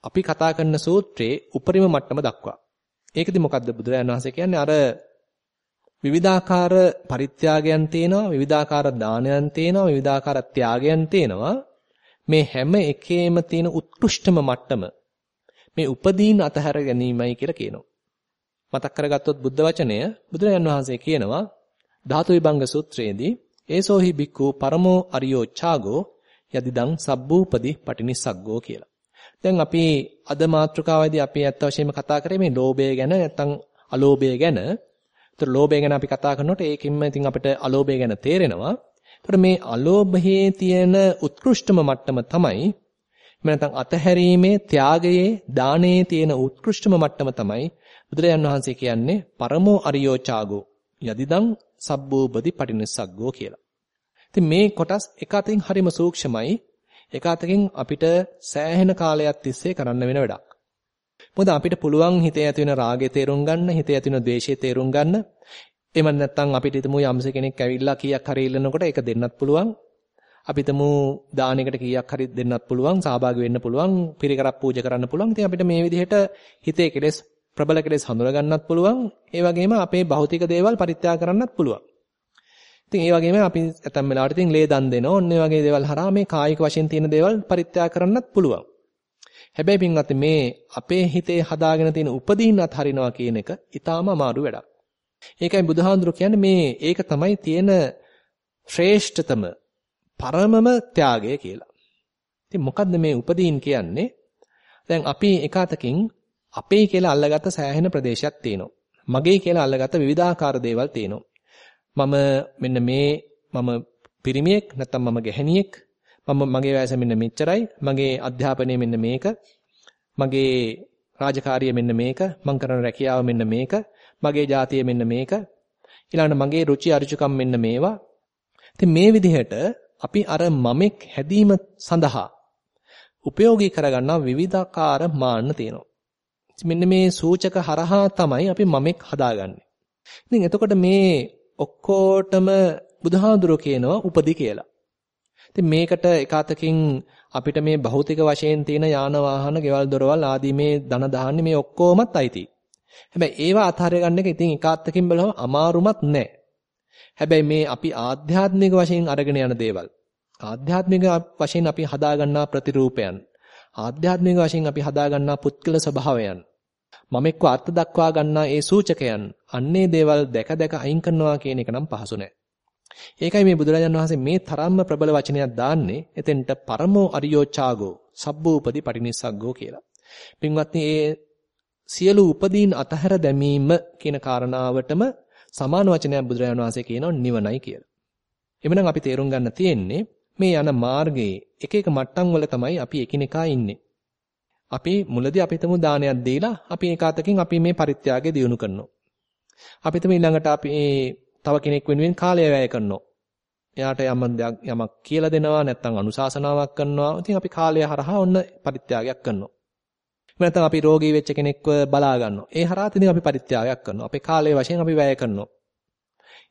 Speaker 2: අපි කතා කරන සූත්‍රයේ උපරිම මට්ටම දක්වා. ඒකෙදි මොකද්ද බුදුරජාන් වහන්සේ කියන්නේ අර විවිධාකාර පරිත්‍යාගයන් තේනවා විවිධාකාර දානයන් තේනවා විවිධාකාර ත්‍යාගයන් තේනවා මේ හැම එකේම තියෙන උත්කෘෂ්ඨම මට්ටම මේ උපදීන් අතහැර ගැනීමයි කියලා කියනවා. මතක් කරගත්තොත් බුද්ධ වචනය බුදුරජාන් වහන්සේ කියනවා ධාතු විභංග සූත්‍රයේදී ඒසෝහි බික්කු පරමෝ අරියෝ චාගෝ යදිදං සබ්බූපදි පටිනිස්සග්ගෝ කියලා. දැන් අපි අද මාතෘකාවේදී අපි ඇත්ත වශයෙන්ම කතා කරේ මේ ලෝභය ගැන නැත්නම් අලෝභය ගැන. ඒතර ලෝභය ගැන අපි කතා කරනකොට ඒකින්ම ඉතින් අපිට අලෝභය ගැන තේරෙනවා. ඒතර මේ අලෝභයේ තියෙන උත්කෘෂ්ඨම මට්ටම තමයි එහෙම නැත්නම් අතහැරීමේ ත්‍යාගයේ දානයේ තියෙන උත්කෘෂ්ඨම මට්ටම තමයි බුදුරජාන් වහන්සේ කියන්නේ පරමෝ අරියෝ චාගෝ යදිදං සබ්බෝපදි පටිනිස්සග්ගෝ කියලා. ඉතින් මේ කොටස් එක අතින් හරිම සූක්ෂමයි. එක අතකින් අපිට සෑහෙන කාලයක් තිස්සේ කරන්න වෙන වැඩක්. මොකද අපිට පුළුවන් හිතේ ඇති වෙන රාගය තේරුම් ගන්න, හිතේ ඇති වෙන ද්වේෂය තේරුම් ගන්න. එහෙම නැත්නම් අපිට හිතමු යම්ස කෙනෙක් ඇවිල්ලා කීයක් හරි ඉල්ලනකොට ඒක දෙන්නත් පුළුවන්. අපි හිතමු දානයකට කීයක් හරි දෙන්නත් පුළුවන්, සහභාගී වෙන්න පුළුවන්, පිරිකරක් පූජා කරන්න පුළුවන්. ඉතින් අපිට මේ විදිහට හිතේ කෙලෙස් ප්‍රබල කෙලෙස් හඳුනා ගන්නත් පුළුවන්. ඒ වගේම අපේ භෞතික දේවල් පරිත්‍යාග කරන්නත් පුළුවන්. ඉතින් ඒ වගේම අපි ඇතම් වෙලාවට ඉතින් ලේ දන් දෙනවා. ඔන්න වගේ දේවල් හරහා මේ කායික වශයෙන් තියෙන දේවල් පරිත්‍යාග කරන්නත් පුළුවන්. හැබැයි පින්වත් මේ අපේ හිතේ හදාගෙන තියෙන උපදීන් අත්හරිනවා කියන එක ඊටාම අමාරු වැඩක්. ඒකයි බුදුහාඳුර කියන්නේ මේ ඒක තමයි තියෙන ශ්‍රේෂ්ඨතම පරමම ත්‍යාගය කියලා. ඉතින් මොකද්ද මේ උපදීන් කියන්නේ? දැන් අපි එකතකින් අපේ කියලා අල්ලගත්ත සෑහෙන ප්‍රදේශයක් තියෙනවා. මගේ කියලා අල්ලගත්ත විවිධාකාර දේවල් තියෙනවා. මම මෙන්න මේ මම පිරිමියෙක් නැත්නම් මම ගැහණියෙක් මම මගේ වයස මෙන්න මෙච්චරයි මගේ අධ්‍යාපනය මෙන්න මේක මගේ රාජකාරිය මෙන්න මේක මං කරන රැකියාව මෙන්න මේක මගේ ජාතිය මෙන්න මේක ඊළඟට මගේ රුචි අරුචිකම් මෙන්න මේවා ඉතින් මේ විදිහට අපි අර මමෙක් හැදීම සඳහා උපයෝගී කරගන්නා විවිධාකාර මාන්න තියෙනවා මෙන්න මේ සූචක හරහා තමයි අපි මමෙක් හදාගන්නේ. ඉතින් එතකොට මේ ඔක්කොටම බුදුහාඳුරෝ කියනවා උපදි කියලා. ඉතින් මේකට එකතකින් අපිට මේ භෞතික වශයෙන් තියෙන යාන වාහන, ගෙවල් දොරවල් ආදී මේ ධන දහන්නේ මේ ඔක්කොමත් අයිති. හැබැයි ඒවා අතහැර ගන්න එක ඉතින් එකතකින් බලව අමාරුමත් නැහැ. හැබැයි මේ අපි ආධ්‍යාත්මික වශයෙන් අරගෙන යන දේවල් ආධ්‍යාත්මික වශයෙන් අපි හදාගන්නා ප්‍රතිරූපයන් ආධ්‍යාත්මික වශයෙන් අපි හදාගන්නා පුත්කල ස්වභාවයන් මම එක්ක අර්ථ දක්වා ගන්නා ඒ සූචකයන් අන්නේ දේවල් දැක දැක අයින් කරනවා කියන එක නම් පහසු නෑ. ඒකයි මේ බුදුරජාණන් වහන්සේ මේ තරම්ම ප්‍රබල වචනයක් දාන්නේ එතෙන්ට පරමෝ අරියෝ චාගෝ සබ්බූපදී පටිනිස්සග්ගෝ කියලා. පින්වත්නි ඒ සියලු උපදීන් අතහැර දැමීම කියන කාරණාවටම සමාන වචනයක් බුදුරජාණන් වහන්සේ කියනවා නිවනයි කියලා. එමනම් අපි තේරුම් ගන්න තියෙන්නේ මේ යන මාර්ගයේ එක එක මට්ටම් වල තමයි අපි එකිනෙකා ඉන්නේ. අපි මුලදී අපි හිතමු දානයක් දීලා අපි ඒකාතකින් අපි මේ පරිත්‍යාගය දිනු කරනවා. අපි හිතමු ඊළඟට අපි තව කෙනෙක් වෙනුවෙන් කාලය වැය කරනවා. එයාට යම් යමක් කියලා දෙනවා නැත්නම් අනුශාසනාවක් කරනවා. ඉතින් අපි කාලය හරහා ඔන්න පරිත්‍යාගයක් කරනවා. නැත්නම් අපි රෝගී වෙච්ච කෙනෙක්ව බලා ගන්නවා. ඒ හරහා ඉතින් අපි පරිත්‍යාගයක් කරනවා. අපේ කාලය වශයෙන් අපි වැය කරනවා.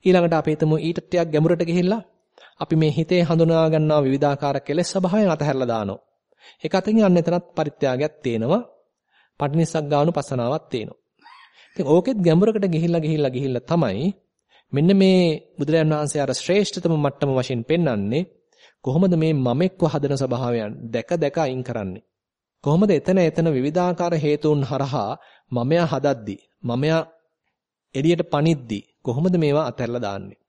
Speaker 2: ඊළඟට අපි හිතමු ඊට ටිකක් ගැඹුරට ගිහිල්ලා අපි මේ හිතේ හඳුනා ගන්නා විවිධාකාර කෙලෙස් ස්වභාවයන් අතහැරලා දානවා. ඒක අතින් යන්න එතනත් පරිත්‍යාගයක් තේනවා. පටිනිස්සග්ගාණු පසනාවක් තේනවා. ඉතින් ඕකෙත් ගැඹුරකට ගිහිල්ලා ගිහිල්ලා ගිහිල්ලා තමයි මෙන්න මේ බුදුරජාන් වහන්සේ අර ශ්‍රේෂ්ඨතම මට්ටම වශයෙන් පෙන්වන්නේ කොහොමද මේ මමෙක්ව හදන ස්වභාවයන් දැක දැක අයින් කරන්නේ කොහොමද එතන එතන විවිධාකාර හේතුන් හරහා මමයා හදද්දි මමයා එළියට පනිද්දි කොහොමද මේවා අතහැරලා දාන්නේ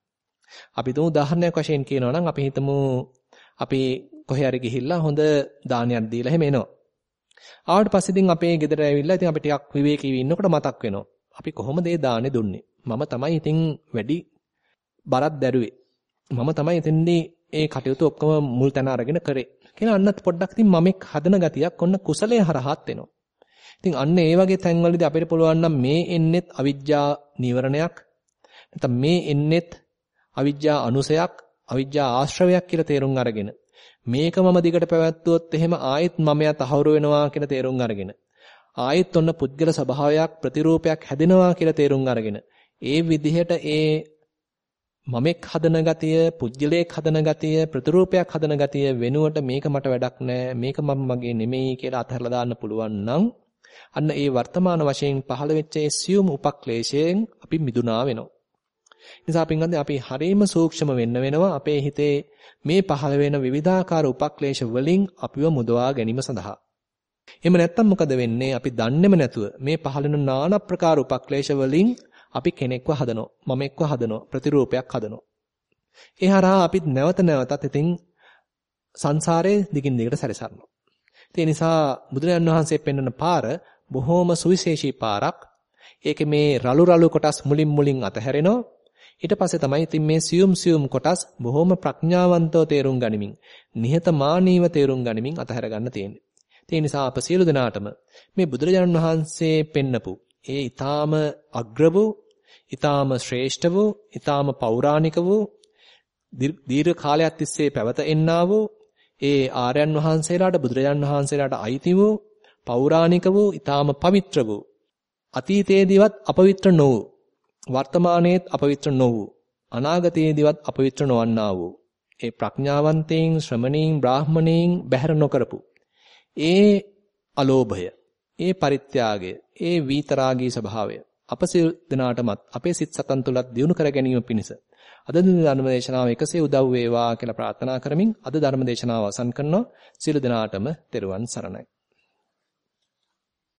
Speaker 2: අපි දුමු උදාහරණයක් වශයෙන් කියනවා නම් අපි හිතමු අපි කොහේ හරි ගිහිල්ලා හොඳ දානයක් දීලා එහෙම එනවා. ආවට පස්සේ ඉතින් අපේ ගෙදර ඇවිල්ලා ඉතින් අපි ටිකක් විවේකීව ඉන්නකොට මතක් වෙනවා. අපි කොහොමද ඒ දානේ දුන්නේ? මම තමයි ඉතින් වැඩි බරක් දැරුවේ. මම තමයි එතෙන්දී ඒ කටයුතු ඔක්කොම මුල් තැන අරගෙන කරේ. කියලා අන්නත් පොඩ්ඩක් ඉතින් මමෙක් හදන ගතියක් ඔන්න කුසලයේ හරහාත් එනවා. ඉතින් අන්න ඒ වගේ තැන්වලදී අපිට පුළුවන් නම් මේ එන්නෙත් අවිජ්ජා නීවරණයක් නැත්නම් මේ එන්නෙත් අවිජ්ජා අනුසයක් අවිජ්ජා ආශ්‍රවයක් කියලා තේරුම් අරගෙන මේක මම දිගට පැවැත්වුවොත් එහෙම ආයෙත් මමයා තහවුරු වෙනවා කියලා තේරුම් අරගෙන ආයෙත් ඔන්න පුද්ගල ස්වභාවයක් ප්‍රතිරූපයක් හැදෙනවා කියලා තේරුම් අරගෙන ඒ විදිහට ඒ මමෙක් හදන ගතිය, පුජ්‍යලයක් හදන ගතිය, ප්‍රතිරූපයක් හදන ගතිය වෙනුවට මේක මට වැඩක් නෑ, මේක මම මගේ නෙමෙයි කියලා අතහැරලා දාන්න පුළුවන් නම් අන්න ඒ වර්තමාන වශයෙන් පහළ වෙච්ච ඒ සියුම් උපක්ලේශයෙන් අපි මිදුණා වෙනවා. නිසා පින්වත්නි අපි හරීම සූක්ෂම වෙන්න වෙනවා අපේ හිතේ මේ පහළ වෙන විවිධාකාර උපක්ලේශ වලින් අපිව මුදවා ගැනීම සඳහා. එහෙම නැත්නම් මොකද වෙන්නේ? අපි දන්නේම නැතුව මේ පහළ වෙන নানা ප්‍රකාර උපක්ලේශ වලින් අපි කෙනෙක්ව හදනවා. මමෙක්ව හදනවා. ප්‍රතිරූපයක් හදනවා. ඒ හරහා අපි නැවත නැවතත් ඉතින් සංසාරයේ දිගින් දිගට සැරිසරනවා. ඒ නිසා බුදුරජාන් වහන්සේ පෙන්වන පාර බොහොම සුවිශේෂී පාරක්. ඒකේ මේ රළු රළු කොටස් මුලින් මුලින් අතහැරෙනවා. ඊට පස්සේ තමයි ඉතින් මේ සියුම් සියුම් කොටස් බොහොම ප්‍රඥාවන්තව තේරුම් ගනිමින්, නිහතමානීව තේරුම් ගනිමින් අතහැර ගන්න තියෙන්නේ. ඒ නිසා අප සියලු දෙනාටම මේ බුදුරජාණන් වහන්සේ පෙන්නපු ඒ ඊටාම අග්‍ර වූ, ඊටාම ශ්‍රේෂ්ඨ වූ, ඊටාම පෞරාණික වූ දීර්ඝ කාලයක් තිස්සේ පැවත එන්නා වූ ඒ ආර්යයන් වහන්සේලාට බුදුරජාණන් වහන්සේලාට අයිති වූ පෞරාණික වූ ඊටාම පවිත්‍ර වූ අතීතයේදීවත් අපවිත්‍ර නොවූ වර්තමානයේත් අපවිත්‍ර නොවූ අනාගතයේදීවත් අපවිත්‍ර නොවන්නා වූ ඒ ප්‍රඥාවන්තයින් ශ්‍රමණීන් බ්‍රාහමණීන් බැහැර නොකරපු ඒ අලෝභය ඒ පරිත්‍යාගය ඒ වීතරාගී ස්වභාවය අප සියලුනාටමත් අපේ සිත් සතන් තුලත් දියුණු කර ගැනීම පිණිස අද දින ධර්ම දේශනාව එකසේ උදව් වේවා කියලා ප්‍රාර්ථනා කරමින් අද ධර්ම දේශනාව අවසන් කරනවා. සියලු දෙනාටම තෙරුවන් සරණයි.